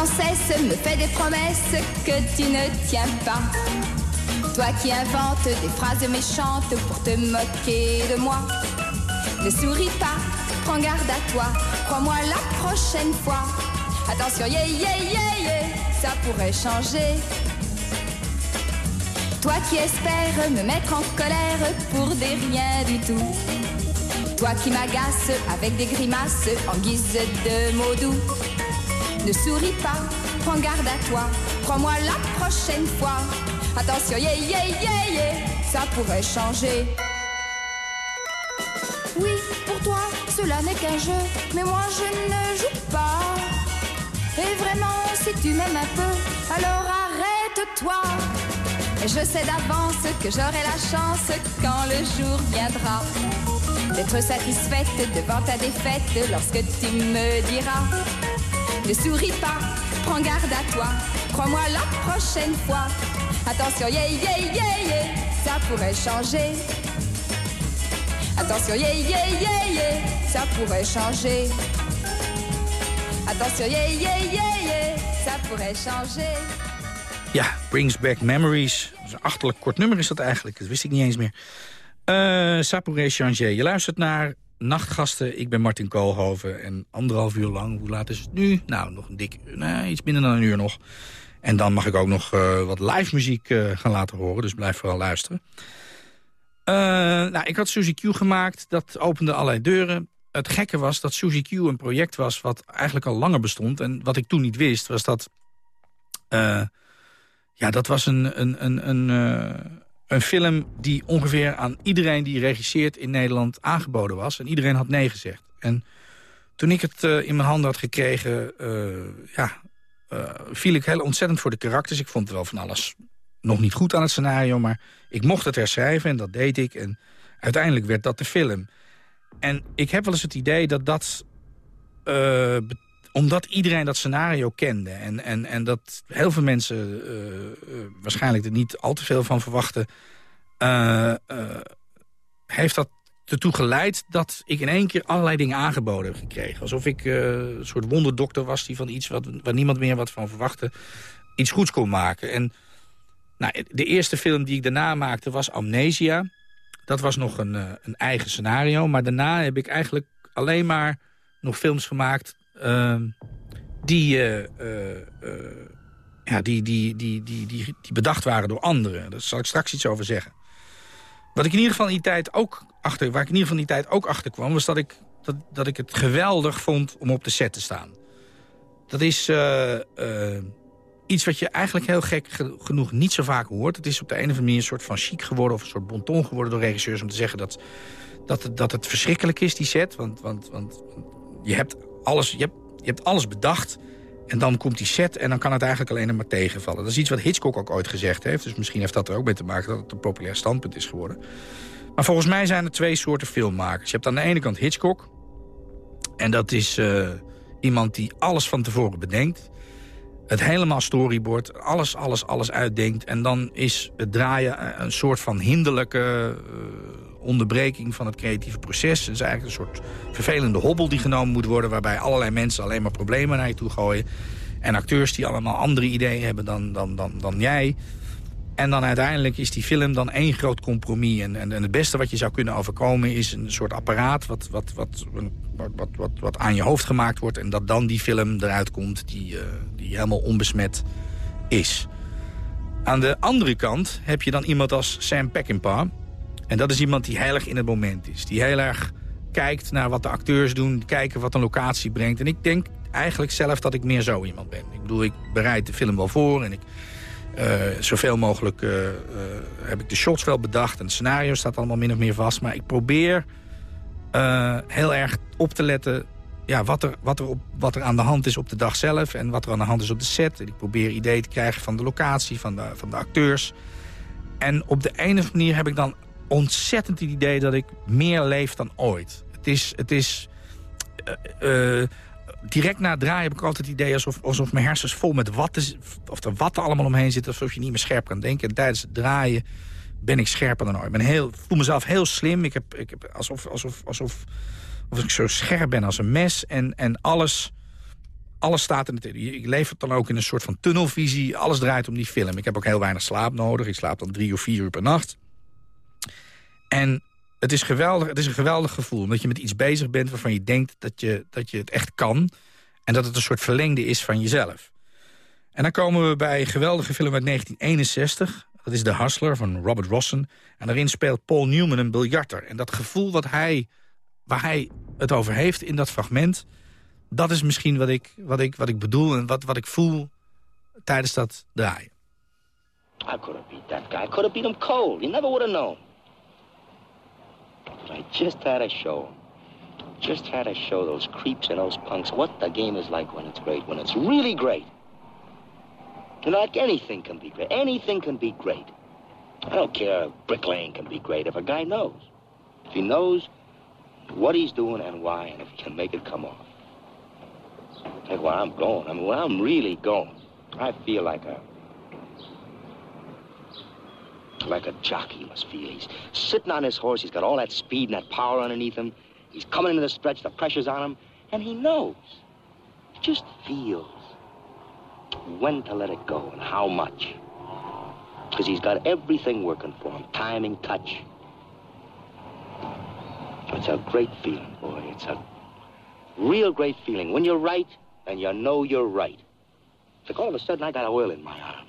Sans me fais des promesses que tu ne tiens pas. Toi qui inventes des phrases méchantes pour te moquer de moi. Ne souris pas, prends garde à toi. Crois-moi la prochaine fois. Attention, yeah, yeah, yeah, yeah, ça pourrait changer. Toi qui espères me mettre en colère pour des rien du tout. Toi qui m'agaces avec des grimaces en guise de mots doux. Ne souris pas, prends garde à toi. Crois-moi la prochaine fois. Attention, yeah, yeah, yeah, yeah, ça pourrait changer. Oui, pour toi, cela n'est qu'un jeu, mais moi je ne joue pas. Et vraiment, si tu m'aimes un peu, alors arrête-toi. Et je sais d'avance que j'aurai la chance quand le jour viendra d'être satisfaite devant ta défaite lorsque tu me diras Ne souris pas, prends garde à toi, crois-moi la prochaine fois. Attention, yeah, yeah, yeah, yeah, ça pourrait changer. Attention, yeah, yeah, yeah, yeah, ça pourrait changer. Attention, yeah, yeah, yeah, yeah, ça pourrait changer. Ja, Brings Back Memories. Dat is een achterlijk kort nummer is dat eigenlijk. Dat wist ik niet eens meer. Uh, eh, Sapouré Changer. Je luistert naar Nachtgasten. Ik ben Martin Koolhoven. En anderhalf uur lang, hoe laat is het nu? Nou, nog een dik iets minder dan een uur nog. En dan mag ik ook nog uh, wat live muziek uh, gaan laten horen. Dus blijf vooral luisteren. nou, ik had Suzy Q gemaakt. Dat opende allerlei deuren. Het gekke was dat Suzy Q een project was wat eigenlijk al langer bestond. En wat ik toen niet wist, was dat... ja, dat was een, een, een, een, een film die ongeveer aan iedereen die regisseert in Nederland aangeboden was. En iedereen had nee gezegd. En toen ik het uh, in mijn handen had gekregen, uh, ja, uh, viel ik heel ontzettend voor de karakters. Ik vond wel van alles nog niet goed aan het scenario, maar ik mocht het herschrijven en dat deed ik. En uiteindelijk werd dat de film. En ik heb wel eens het idee dat dat omdat iedereen dat scenario kende... en, en, en dat heel veel mensen uh, uh, waarschijnlijk er niet al te veel van verwachten... Uh, heeft dat ertoe geleid dat ik in één keer allerlei dingen aangeboden heb gekregen. Alsof ik een soort wonderdokter was die van iets wat, waar niemand meer wat van verwachtte... iets goeds kon maken. En nou, de eerste film die ik daarna maakte was Amnesia. Dat was nog een, een eigen scenario. Maar daarna heb ik eigenlijk alleen maar nog films gemaakt die, uh, ja, die, die, die, die, die, die bedacht waren door anderen. Daar zal ik straks iets over zeggen. Wat ik in ieder geval in die tijd ook achter, waar ik in ieder geval in die tijd ook achter kwam... was dat ik, dat, dat ik het geweldig vond om op de set te staan. Dat is iets wat je eigenlijk heel gek genoeg niet zo vaak hoort. Het is op de een of andere manier een soort van chic geworden... of een soort bonton geworden door regisseurs om te zeggen... dat, dat, dat het verschrikkelijk is, die set. Want, want, want je hebt alles, je, hebt, alles bedacht. En dan komt die set en dan kan het eigenlijk alleen maar tegenvallen. Dat is iets wat Hitchcock ook ooit gezegd heeft. Dus misschien heeft dat er ook mee te maken dat het een populair standpunt is geworden. Maar volgens mij zijn er twee soorten filmmakers. Je hebt aan de ene kant Hitchcock. En dat is uh, iemand die alles van tevoren bedenkt. Het helemaal storyboard, alles, alles, alles uitdenkt. En dan is het draaien een soort van hinderlijke... Uh, onderbreking van het creatieve proces. Het is eigenlijk een soort vervelende hobbel die genomen moet worden... waarbij allerlei mensen alleen maar problemen naar je toe gooien. En acteurs die allemaal andere ideeën hebben dan, dan, dan, dan jij. En dan uiteindelijk is die film dan één groot compromis. En, en, en, het beste wat je zou kunnen overkomen is een soort apparaat... Wat, wat, wat, wat, wat, wat, aan je hoofd gemaakt wordt... en dat dan die film eruit komt die, uh, die helemaal onbesmet is. Aan de andere kant heb je dan iemand als Sam Peckinpah... En dat is iemand die heel erg in het moment is. Die heel erg kijkt naar wat de acteurs doen, kijken wat een locatie brengt. En ik denk eigenlijk zelf dat ik meer zo iemand ben. Ik bedoel, ik bereid de film wel voor en ik... Uh, zoveel mogelijk uh, uh, heb ik de shots wel bedacht. En het scenario staat allemaal min of meer vast. Maar ik probeer heel erg op te letten... Ja, wat, er, wat, er op, wat er aan de hand is op de dag zelf... en wat er aan de hand is op de set. En ik probeer ideeën te krijgen van de locatie, van de, van de acteurs. En op de andere manier heb ik dan ontzettend het idee dat ik meer leef dan ooit. Het is... Het is uh, direct na het draaien heb ik altijd het idee alsof, alsof mijn hersens vol met watten... of er allemaal omheen zitten, alsof je niet meer scherp kan denken. En tijdens het draaien ben ik scherper dan ooit. Ik ben heel, voel mezelf heel slim. Ik heb, ik heb alsof, alsof, alsof of ik zo scherp ben als een mes. En, en alles, alles staat in het... Ik leef dan ook in een soort van tunnelvisie. Alles draait om die film. Ik heb ook heel weinig slaap nodig. Ik slaap dan drie of vier uur per nacht. En het is, geweldig, het is een geweldig gevoel. Omdat je met iets bezig bent waarvan je denkt dat je, dat je het echt kan. En dat het een soort verlengde is van jezelf. En dan komen we bij een geweldige film uit 1961. Dat is The Hustler van Robert Rossen. En daarin speelt Paul Newman een biljarter. En dat gevoel wat hij, waar hij het over heeft in dat fragment... dat is misschien wat ik, wat ik, wat ik bedoel en wat, wat ik voel tijdens dat draaien. I could have beat him cold. You never would have known. But I Just had to show. Just had to show those creeps and those punks what the game is like when it's great, when it's really great. Know, like anything can be great. Anything can be great. I don't care if bricklaying can be great if a guy knows. If he knows what he's doing and why, and if he can make it come off. Like where I'm going. I mean, where I'm really going. I feel like a like a jockey must feel. He's sitting on his horse. He's got all that speed and that power underneath him. He's coming into the stretch. The pressure's on him, and he knows. He just feels when to let it go and how much. Because he's got everything working for him. Timing, touch. It's a great feeling, boy. It's a real great feeling. When you're right, and you know you're right. It's like all of a sudden I got oil in my arm.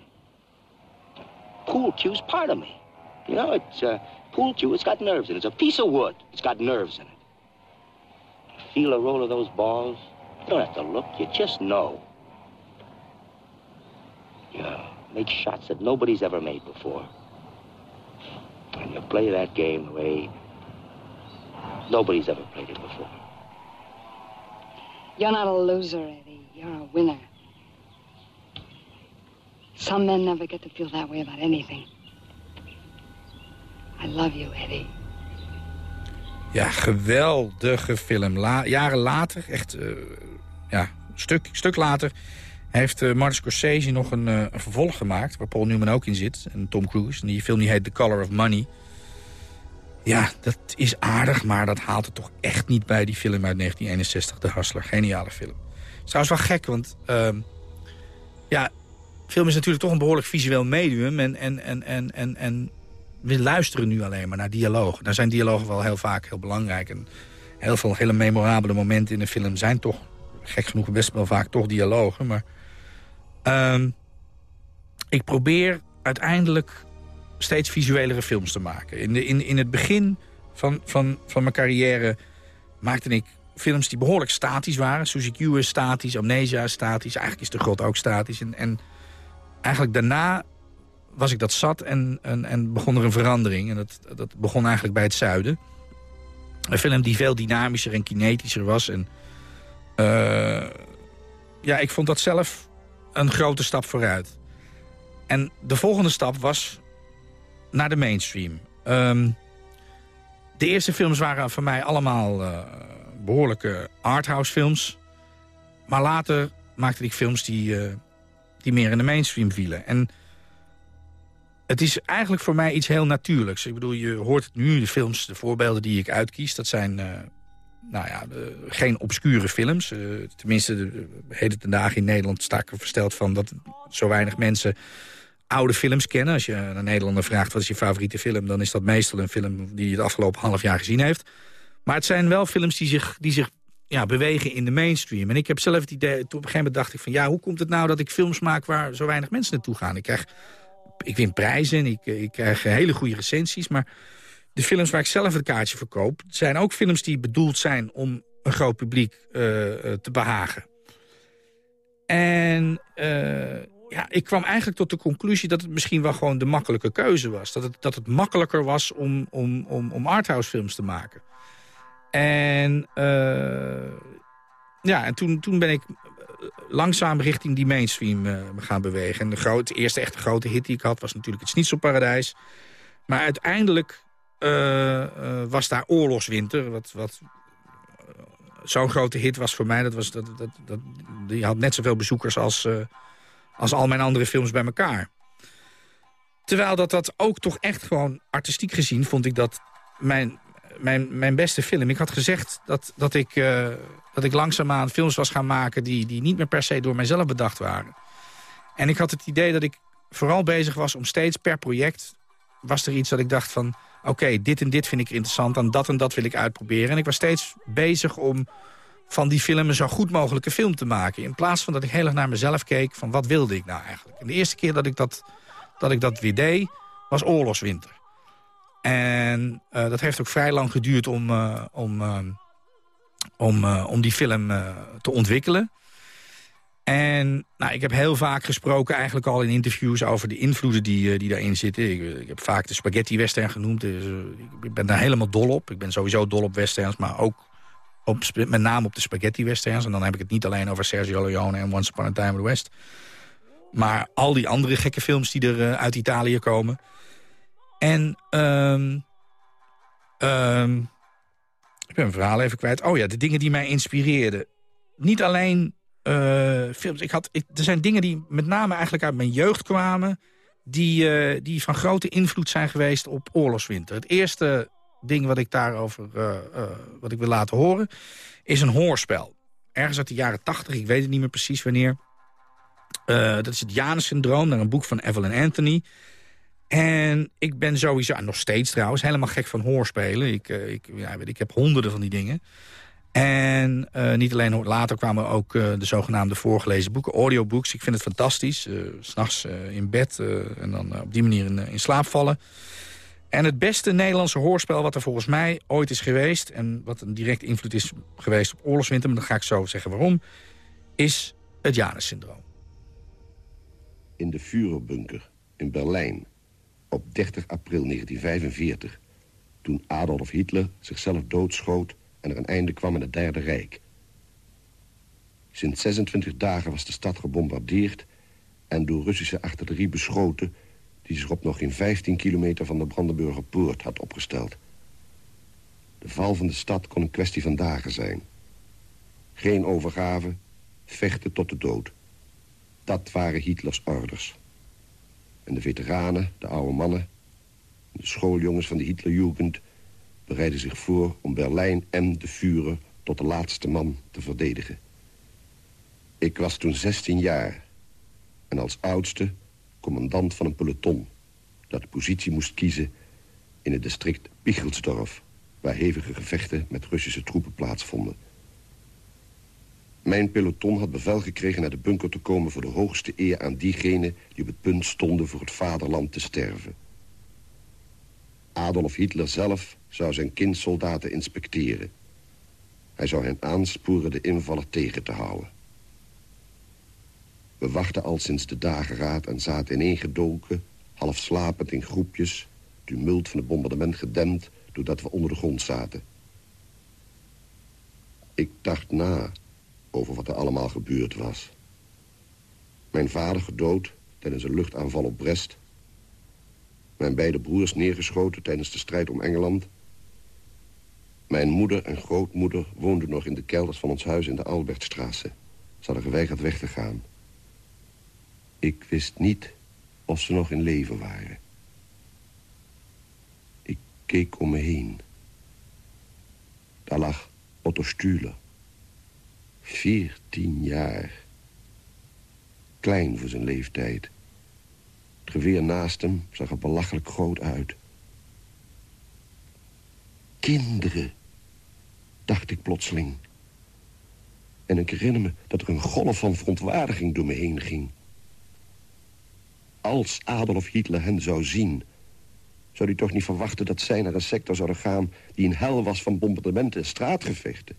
Pool cue's part of me. You know, it's uh, pool cue. It's got nerves in it. It's a piece of wood. It's got nerves in it. Feel the roll of those balls. You don't have to look. You just know. Yeah, make shots that nobody's ever made before. And you play that game the way nobody's ever played it before. You're not a loser, Eddie. You're a winner. Some men never get to feel that way about anything. I love you, Eddie. Ja, geweldige film. Jaren later, echt uh, ja, stuk, stuk later... heeft uh, Martin Scorsese nog een, uh, een, vervolg gemaakt... waar Paul Newman ook in zit, en Tom Cruise. En die film heet The Color of Money. Ja, dat is aardig, maar dat haalt het toch echt niet bij die film uit 1961, The Hustler. Geniale film. Trouwens wel gek, want uh, ja, film is natuurlijk toch een behoorlijk visueel medium. En, en, en, en, en, en we luisteren nu alleen maar naar dialogen. Daar zijn dialogen wel heel vaak heel belangrijk. En heel veel hele memorabele momenten in een film zijn toch, gek genoeg, best wel vaak toch dialogen. Maar uh, ik probeer uiteindelijk steeds visuelere films te maken. In, de, in, in het begin van, van, van mijn carrière maakte ik films die behoorlijk statisch waren. Suzy Q is statisch, Amnesia is statisch. Eigenlijk is De Grot ook statisch. En, en eigenlijk daarna was ik dat zat en, en, en begon er een verandering. En dat, dat begon eigenlijk bij het zuiden. Een film die veel dynamischer en kinetischer was. En uh, ja, ik vond dat zelf een grote stap vooruit. En de volgende stap was naar de mainstream. Um, de eerste films waren voor mij allemaal uh, behoorlijke arthouse films. Maar later maakte ik films die, uh, die meer in de mainstream vielen. En het is eigenlijk voor mij iets heel natuurlijks. Ik bedoel, je hoort het nu, de films, de voorbeelden die ik uitkies... dat zijn uh, nou ja, geen obscure films. tenminste, de hele ten dagen in Nederland sta ik er versteld van... dat zo weinig mensen oude films kennen. Als je een Nederlander vraagt wat is je favoriete film... dan is dat meestal een film die je het afgelopen half jaar gezien heeft. Maar het zijn wel films die zich, die zich ja, bewegen in de mainstream. En ik heb zelf het idee, op een gegeven moment dacht ik van... ja, hoe komt het nou dat ik films maak waar zo weinig mensen naartoe gaan? Ik, krijg, ik win prijzen, ik, ik krijg hele goede recensies... maar de films waar ik zelf het kaartje verkoop... zijn ook films die bedoeld zijn om een groot publiek uh, te behagen. En uh, ja, ik kwam eigenlijk tot de conclusie dat het misschien wel gewoon de makkelijke keuze was. Dat het, dat het makkelijker was om, om, om, om arthouse films te maken. En, uh, ja, en toen, toen ben ik langzaam richting die mainstream uh, gaan bewegen. En de, de eerste echte grote hit die ik had was natuurlijk het Schnitzelparadijs. Maar uiteindelijk was daar Oorlogswinter, wat, wat zo'n grote hit was voor mij. Dat was, dat, dat, dat, die had net zoveel bezoekers als als al mijn andere films bij elkaar. Terwijl dat dat ook toch echt gewoon artistiek gezien... vond ik dat mijn, mijn, mijn beste film. Ik had gezegd dat, dat, ik, uh, dat ik langzaamaan films was gaan maken... Die, die niet meer per se door mijzelf bedacht waren. En ik had het idee dat ik vooral bezig was om steeds per project... was er iets dat ik dacht van... oké, dit en dit vind ik interessant en dat en dat wil ik uitproberen. En ik was steeds bezig om van die film een zo goed mogelijke film te maken. In plaats van dat ik heel erg naar mezelf keek van wat wilde ik nou eigenlijk. En de eerste keer dat ik dat, dat, ik dat weer deed was Oorlogswinter. En uh, dat heeft ook vrij lang geduurd om, uh, om, uh, om, om die film te ontwikkelen. En nou, ik heb heel vaak gesproken, eigenlijk al in interviews... over de invloeden die, die daarin zitten. Ik, ik heb vaak de spaghetti-western genoemd. Dus, ik ben daar helemaal dol op. Ik ben sowieso dol op westerns, maar ook op, met name op de spaghetti-westerns. En dan heb ik het niet alleen over Sergio Leone en Once Upon a Time in the West... Maar al die andere gekke films die er uit Italië komen. En um, um, ik ben mijn verhaal even kwijt. Oh ja, de dingen die mij inspireerden. Niet alleen uh, films. Ik had, er zijn dingen die met name eigenlijk uit mijn jeugd kwamen... die, uh, die van grote invloed zijn geweest op Oorlogswinter. Het eerste ding wat ik daarover wat ik wil laten horen... is een hoorspel. Ergens uit de jaren tachtig, ik weet het niet meer precies wanneer... Dat is het Janus-syndroom, naar een boek van Evelyn Anthony. En ik ben sowieso, nog steeds trouwens, helemaal gek van hoorspelen. Ik, uh, ik, ja, weet, ik heb honderden van die dingen. En uh, niet alleen, later kwamen ook de zogenaamde voorgelezen boeken, audiobooks. Ik vind het fantastisch. S S'nachts in bed en dan op die manier in, in, slaap vallen. En het beste Nederlandse hoorspel wat er volgens mij ooit is geweest... en wat een direct invloed is geweest op oorlogswinter... maar dan ga ik zo zeggen waarom... is het Janus-syndroom in de Führerbunker in Berlijn op 30 april 1945... toen Adolf Hitler zichzelf doodschoot en er een einde kwam in het Derde Rijk. Sinds 26 dagen was de stad gebombardeerd... en door Russische artillerie beschoten... die zich op nog geen 15 kilometer van de Brandenburger Poort had opgesteld. De val van de stad kon een kwestie van dagen zijn. Geen overgave, vechten tot de dood... Dat waren Hitlers orders. En de veteranen, de oude mannen... de schooljongens van de Hitlerjugend... bereidden zich voor om Berlijn en de Führer... tot de laatste man te verdedigen. Ik was toen 16 jaar... en als oudste commandant van een peloton... dat de positie moest kiezen in het district Pichelsdorf... waar hevige gevechten met Russische troepen plaatsvonden... Mijn peloton had bevel gekregen naar de bunker te komen... voor de hoogste eer aan diegenen die op het punt stonden... voor het vaderland te sterven. Adolf Hitler zelf zou zijn kindsoldaten inspecteren. Hij zou hen aansporen de invaller tegen te houden. We wachten al sinds de dageraad en zaten ineengedoken... half slapend in groepjes, tumult van het bombardement gedempt... doordat we onder de grond zaten. Ik dacht na over wat er allemaal gebeurd was. Mijn vader gedood tijdens een luchtaanval op Brest. Mijn beide broers neergeschoten tijdens de strijd om Engeland. Mijn moeder en grootmoeder woonden nog in de kelders van ons huis in de Albertstraße. Ze hadden geweigerd weg te gaan. Ik wist niet of ze nog in leven waren. Ik keek om me heen. Daar lag Otto Stühler. Veertien jaar. Klein voor zijn leeftijd. Het geweer naast hem zag er belachelijk groot uit. Kinderen, dacht ik plotseling. En ik herinner me dat er een golf van verontwaardiging door me heen ging. Als Adolf Hitler hen zou zien... zou hij toch niet verwachten dat zij naar een sector zouden gaan... die een hel was van bombardementen en straatgevechten.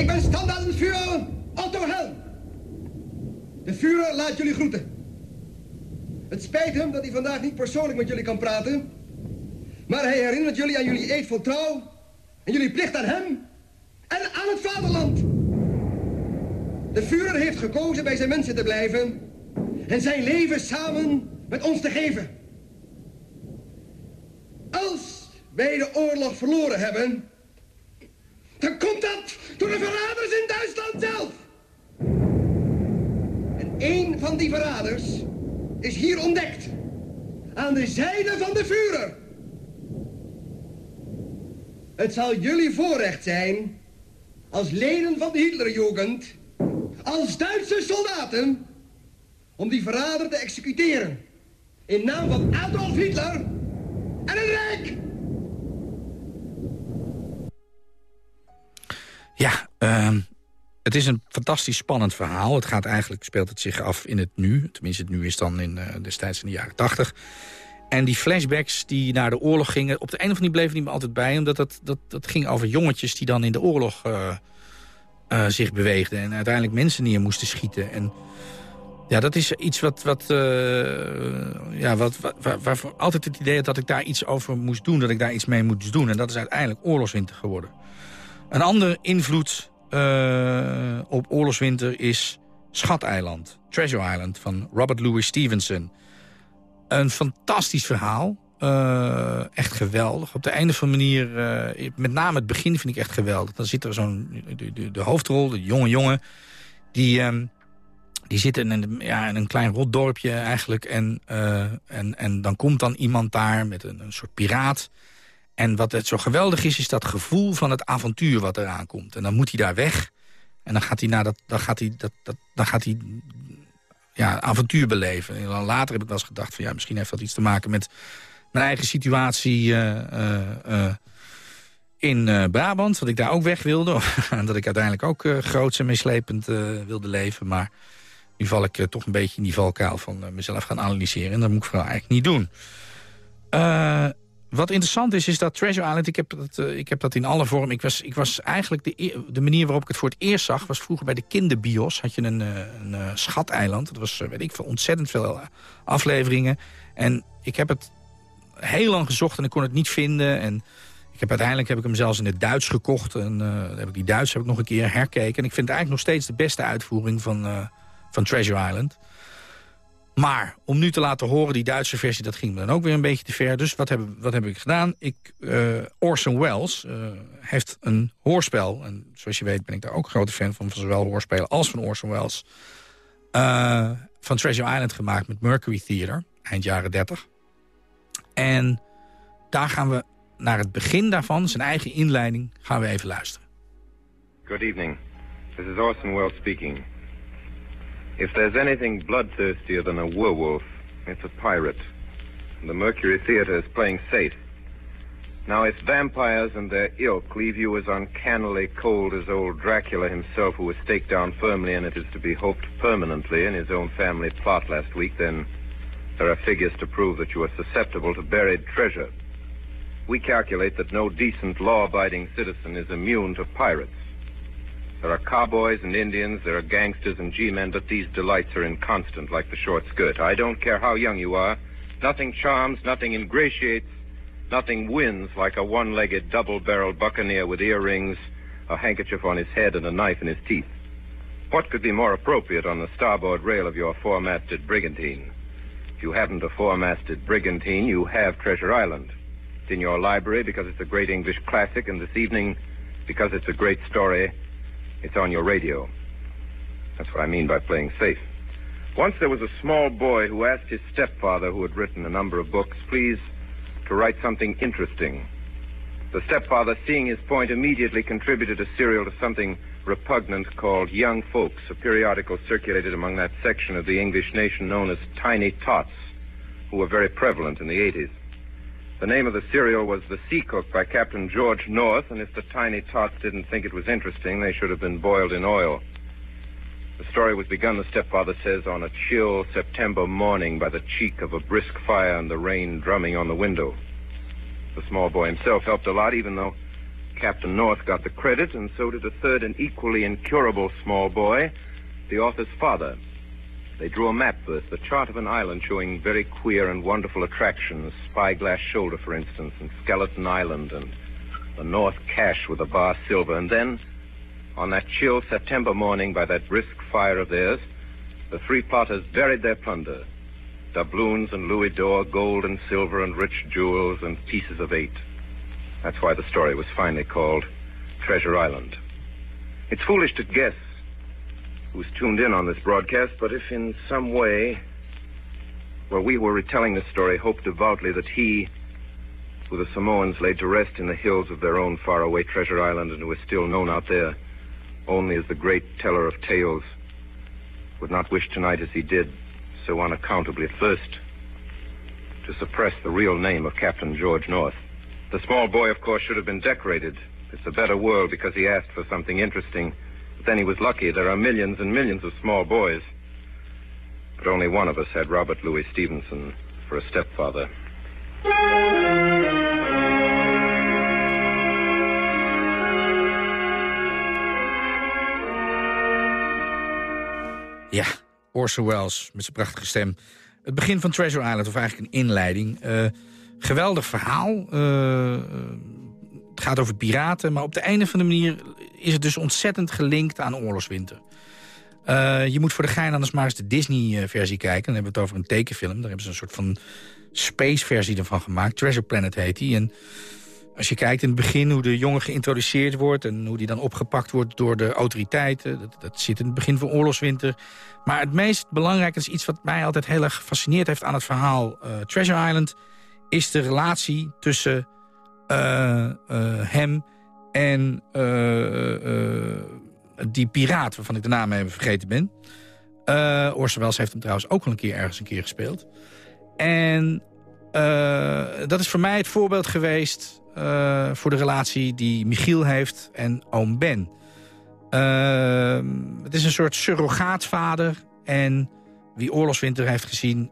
Ik ben standaardenvuurder Otto Helm. De Führer laat jullie groeten. Het spijt hem dat hij vandaag niet persoonlijk met jullie kan praten. Maar hij herinnert jullie aan jullie eed van trouw... en jullie plicht aan hem en aan het vaderland. De Führer heeft gekozen bij zijn mensen te blijven... en zijn leven samen met ons te geven. Als wij de oorlog verloren hebben... dan komt dat door de verraders in Duitsland zelf. En één van die verraders is hier ontdekt. Aan de zijde van de Führer. Het zal jullie voorrecht zijn... als leden van de Hitlerjugend... als Duitse soldaten... om die verrader te executeren. In naam van Adolf Hitler en een rijk! Ja, uh, het is een fantastisch spannend verhaal. Het gaat eigenlijk, speelt het zich af in het nu. Tenminste, het nu is dan in, uh, destijds in de jaren tachtig. En die flashbacks die naar de oorlog gingen... op de een of manier bleven die me altijd bij. Omdat dat, dat, dat ging over jongetjes die dan in de oorlog uh, uh, zich beweegden. En uiteindelijk mensen neer moesten schieten. En ja, dat is iets wat... wat, ja, wat, waar, waar, altijd het idee dat ik daar iets over moest doen. Dat ik daar iets mee moest doen. En dat is uiteindelijk oorlogswinter geworden. Een andere invloed op oorlogswinter is Schateiland. Treasure Island van Robert Louis Stevenson. Een fantastisch verhaal. Uh, echt geweldig. Op de of andere manier, uh, met name het begin vind ik echt geweldig. Dan zit er zo'n, de, de, de, hoofdrol, de jonge jongen... die, um, die zit in een, ja, in een klein rotdorpje eigenlijk. En, uh, en, en dan komt dan iemand daar met een, een soort piraat. En wat het zo geweldig is, is dat gevoel van het avontuur wat eraan komt. En dan moet hij daar weg. En dan gaat hij, naar dat, dan gaat hij, dat, dat, dan gaat hij ja, avontuur beleven. En dan later heb ik wel eens gedacht van ja, misschien heeft dat iets te maken met mijn eigen situatie uh, uh, in Brabant. Dat ik daar ook weg wilde. en dat ik uiteindelijk ook groots en meeslepend wilde leven. Maar nu val ik toch een beetje in die valkuil van mezelf gaan analyseren. En dat moet ik vooral eigenlijk niet doen. Wat interessant is, is dat Treasure Island... ik heb dat, uh, ik heb dat in alle vormen... Ik was, ik was eigenlijk de, de manier waarop ik het voor het eerst zag... was vroeger bij de kinderbios. Had je een, uh, een uh, schateiland. Dat was, weet ik veel, ontzettend veel afleveringen. En ik heb het heel lang gezocht en ik kon het niet vinden. En ik heb, uiteindelijk heb ik hem zelfs in het Duits gekocht. En heb ik die Duits heb ik nog een keer herkeken. En ik vind het eigenlijk nog steeds de beste uitvoering van, van Treasure Island... Maar om nu te laten horen, die Duitse versie, dat ging me dan ook weer een beetje te ver. Dus wat heb, wat heb ik gedaan? Ik, uh, Orson Welles uh, heeft een hoorspel. En zoals je weet ben ik daar ook een grote fan van. Van zowel hoorspelen als van Orson Welles. Uh, van Treasure Island gemaakt met Mercury Theater. Eind jaren 30. En daar gaan we naar het begin daarvan, zijn eigen inleiding, gaan we even luisteren. Good evening. This is Orson Welles speaking. If there's anything bloodthirstier than a werewolf, it's a pirate. The Mercury Theater is playing safe. Now, if vampires and their ilk leave you as uncannily cold as old Dracula himself, who was staked down firmly and it is to be hoped permanently in his own family plot last week, then there are figures to prove that you are susceptible to buried treasure. We calculate that no decent, law-abiding citizen is immune to pirates. There are cowboys and Indians, there are gangsters and G-men, but these delights are inconstant like the short skirt. I don't care how young you are. Nothing charms, nothing ingratiates, nothing wins like a one-legged, double-barreled buccaneer with earrings, a handkerchief on his head, and a knife in his teeth. What could be more appropriate on the starboard rail of your four-masted brigantine? If you haven't a four-masted brigantine, you have Treasure Island. It's in your library because it's a great English classic, and this evening because it's a great story it's on your radio. That's what I mean by playing safe. Once there was a small boy who asked his stepfather, who had written a number of books, please to write something interesting. The stepfather, seeing his point, immediately contributed a serial to something repugnant called Young Folks, a periodical circulated among that section of the English nation known as Tiny Tots, who were very prevalent in the 80s. The name of the serial was The Sea Cook by Captain George North, and if the tiny tots didn't think it was interesting, they should have been boiled in oil. The story was begun, the stepfather says, on a chill September morning by the cheek of a brisk fire and the rain drumming on the window. The small boy himself helped a lot, even though Captain North got the credit, and so did a third and equally incurable small boy, the author's father. They drew a map first, the chart of an island showing very queer and wonderful attractions. Spyglass Shoulder, for instance, and Skeleton Island, and the North Cache with a bar silver. And then, on that chill September morning by that brisk fire of theirs, the three plotters buried their plunder. Doubloons and louis d'or, gold and silver and rich jewels and pieces of eight. That's why the story was finally called Treasure Island. It's foolish to guess who's tuned in on this broadcast, but if in some way, where we were retelling this story, hoped devoutly that he, who the Samoans laid to rest in the hills of their own faraway treasure island and who is still known out there only as the great teller of tales, would not wish tonight as he did, so unaccountably at first, to suppress the real name of Captain George North. The small boy, of course, should have been decorated. It's a better world because he asked for something interesting. Then he was lucky. There are millions and millions of small boys. But only one of us had Robert Louis Stevenson for a stepfather. Ja, Orson Welles met zijn prachtige stem. Het begin van Treasure Island, of eigenlijk een inleiding. Uh, geweldig verhaal. Uh, het gaat over piraten, maar op de een of andere manier... is het dus ontzettend gelinkt aan oorlogswinter. Uh, je moet voor de gein anders maar eens de Disney-versie kijken. Dan hebben we het over een tekenfilm. Daar hebben ze een soort van space-versie ervan gemaakt. Treasure Planet heet die. En als je kijkt in het begin hoe de jongen geïntroduceerd wordt... en hoe die dan opgepakt wordt door de autoriteiten... dat, zit in het begin van oorlogswinter. Maar het meest belangrijke is iets wat mij altijd heel erg gefascineerd heeft... aan het verhaal uh, Treasure Island... is de relatie tussen hem en die piraat... waarvan ik de naam even vergeten ben. Orson Welles heeft hem trouwens ook al een keer ergens een keer gespeeld. En dat is voor mij het voorbeeld geweest uh, voor de relatie die Michiel heeft en oom Ben. Uh, het is een soort surrogaatvader. En wie Oorlogswinter heeft gezien, uh,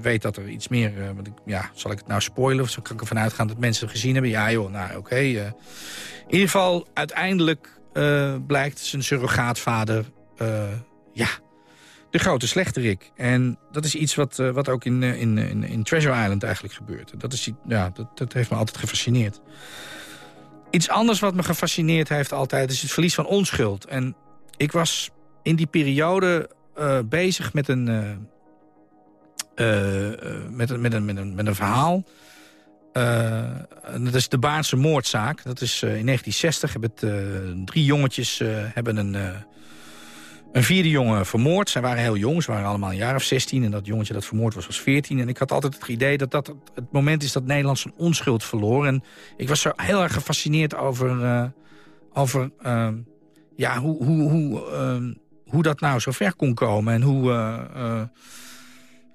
weet dat er iets meer... want ik, ja, zal ik het nou spoilen? Of kan ik ervan uitgaan dat mensen het gezien hebben? Ja joh, nou oké. Okay, in ieder geval, uiteindelijk blijkt zijn surrogaatvader... ja, de grote slechterik. En dat is iets wat, wat ook in, in, in, in, Treasure Island eigenlijk gebeurt. Dat, is, ja, dat, dat heeft me altijd gefascineerd. Iets anders wat me gefascineerd heeft altijd... is het verlies van onschuld. En ik was in die periode bezig met een, met, een, met, een, met, een, met een verhaal... dat is de Baarnse moordzaak. Dat is in 1960 hebben het, drie jongetjes hebben een een vierde jongen vermoord. Zij waren heel jong, ze waren allemaal een jaar of 16. En dat jongetje dat vermoord was, was 14. En ik had altijd het idee dat dat het moment is dat Nederland zijn onschuld verloor. En ik was zo heel erg gefascineerd over, over uh, ja, hoe, hoe, hoe, uh, hoe dat nou zo ver kon komen. En hoe,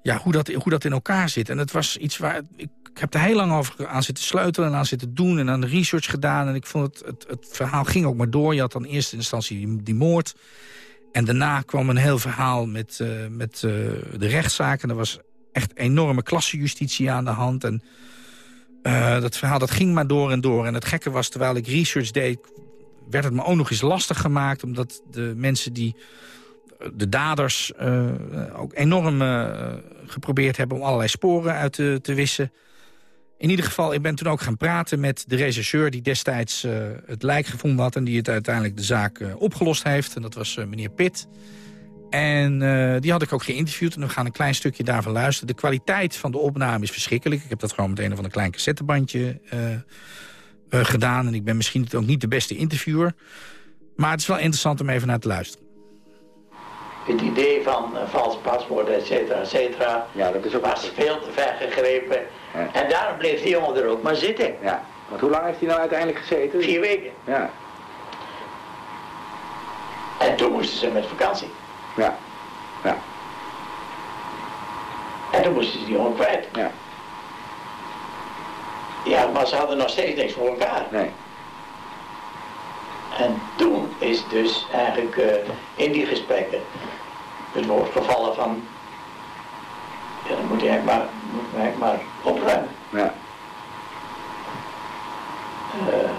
ja, hoe, dat, hoe dat in elkaar zit. En het was iets waar... Ik, ik heb er heel lang over aan zitten sleutelen en aan zitten doen... en aan de research gedaan. En ik vond het, het, het verhaal ging ook maar door. Je had dan in eerste instantie die, moord... En daarna kwam een heel verhaal met, uh, met uh, de rechtszaken. Er was echt enorme klassenjustitie aan de hand. En uh, dat verhaal dat ging maar door en door. En het gekke was, terwijl ik research deed... werd het me ook nog eens lastig gemaakt... omdat de mensen die de daders ook enorm geprobeerd hebben... om allerlei sporen uit te, te wissen... In ieder geval, ik ben toen ook gaan praten met de rechercheur... die destijds uh, het lijk gevonden had en die het uiteindelijk de zaak opgelost heeft. En dat was meneer Pitt. En die had ik ook geïnterviewd en we gaan een klein stukje daarvan luisteren. De kwaliteit van de opname is verschrikkelijk. Ik heb dat gewoon met een of ander klein cassettebandje gedaan. En ik ben misschien ook niet de beste interviewer. Maar het is wel interessant om even naar te luisteren het idee van uh, vals paspoort, et cetera, et cetera, ja, dat is ook was veel te ver gegrepen. Ja. En daarom bleef die jongen er ook maar zitten. Ja, want hoe lang heeft hij nou uiteindelijk gezeten? Vier weken. Ja. En toen moesten ze met vakantie. Ja, ja. En toen moesten ze die jongen kwijt. Ja. Ja, maar ze hadden nog steeds niks voor elkaar. Nee. En toen is dus eigenlijk uh, in die gesprekken het woord gevallen van... Ja, dan moet je eigenlijk maar, moet je eigenlijk maar opruimen. Ja. Uh,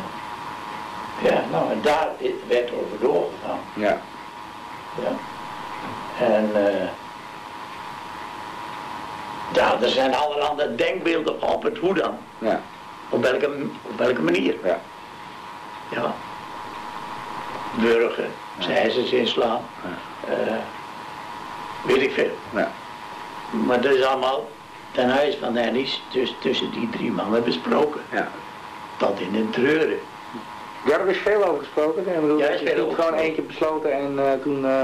ja, nou en daar werd over doorgegaan. Ja. Ja. En uh, daar, er zijn allerhande denkbeelden op het hoe dan. Ja. Op welke, op welke manier. Ja. Ja burger, zijn ze inslaan. Uh, weet ik veel. Ja. Maar dat is allemaal ten huis van Hennis dus tussen die drie mannen besproken. Ja. Tot in de treuren. Ja, er is veel over gesproken. Ik bedoel, ja, is veel gewoon één keer besloten en uh, toen... Uh...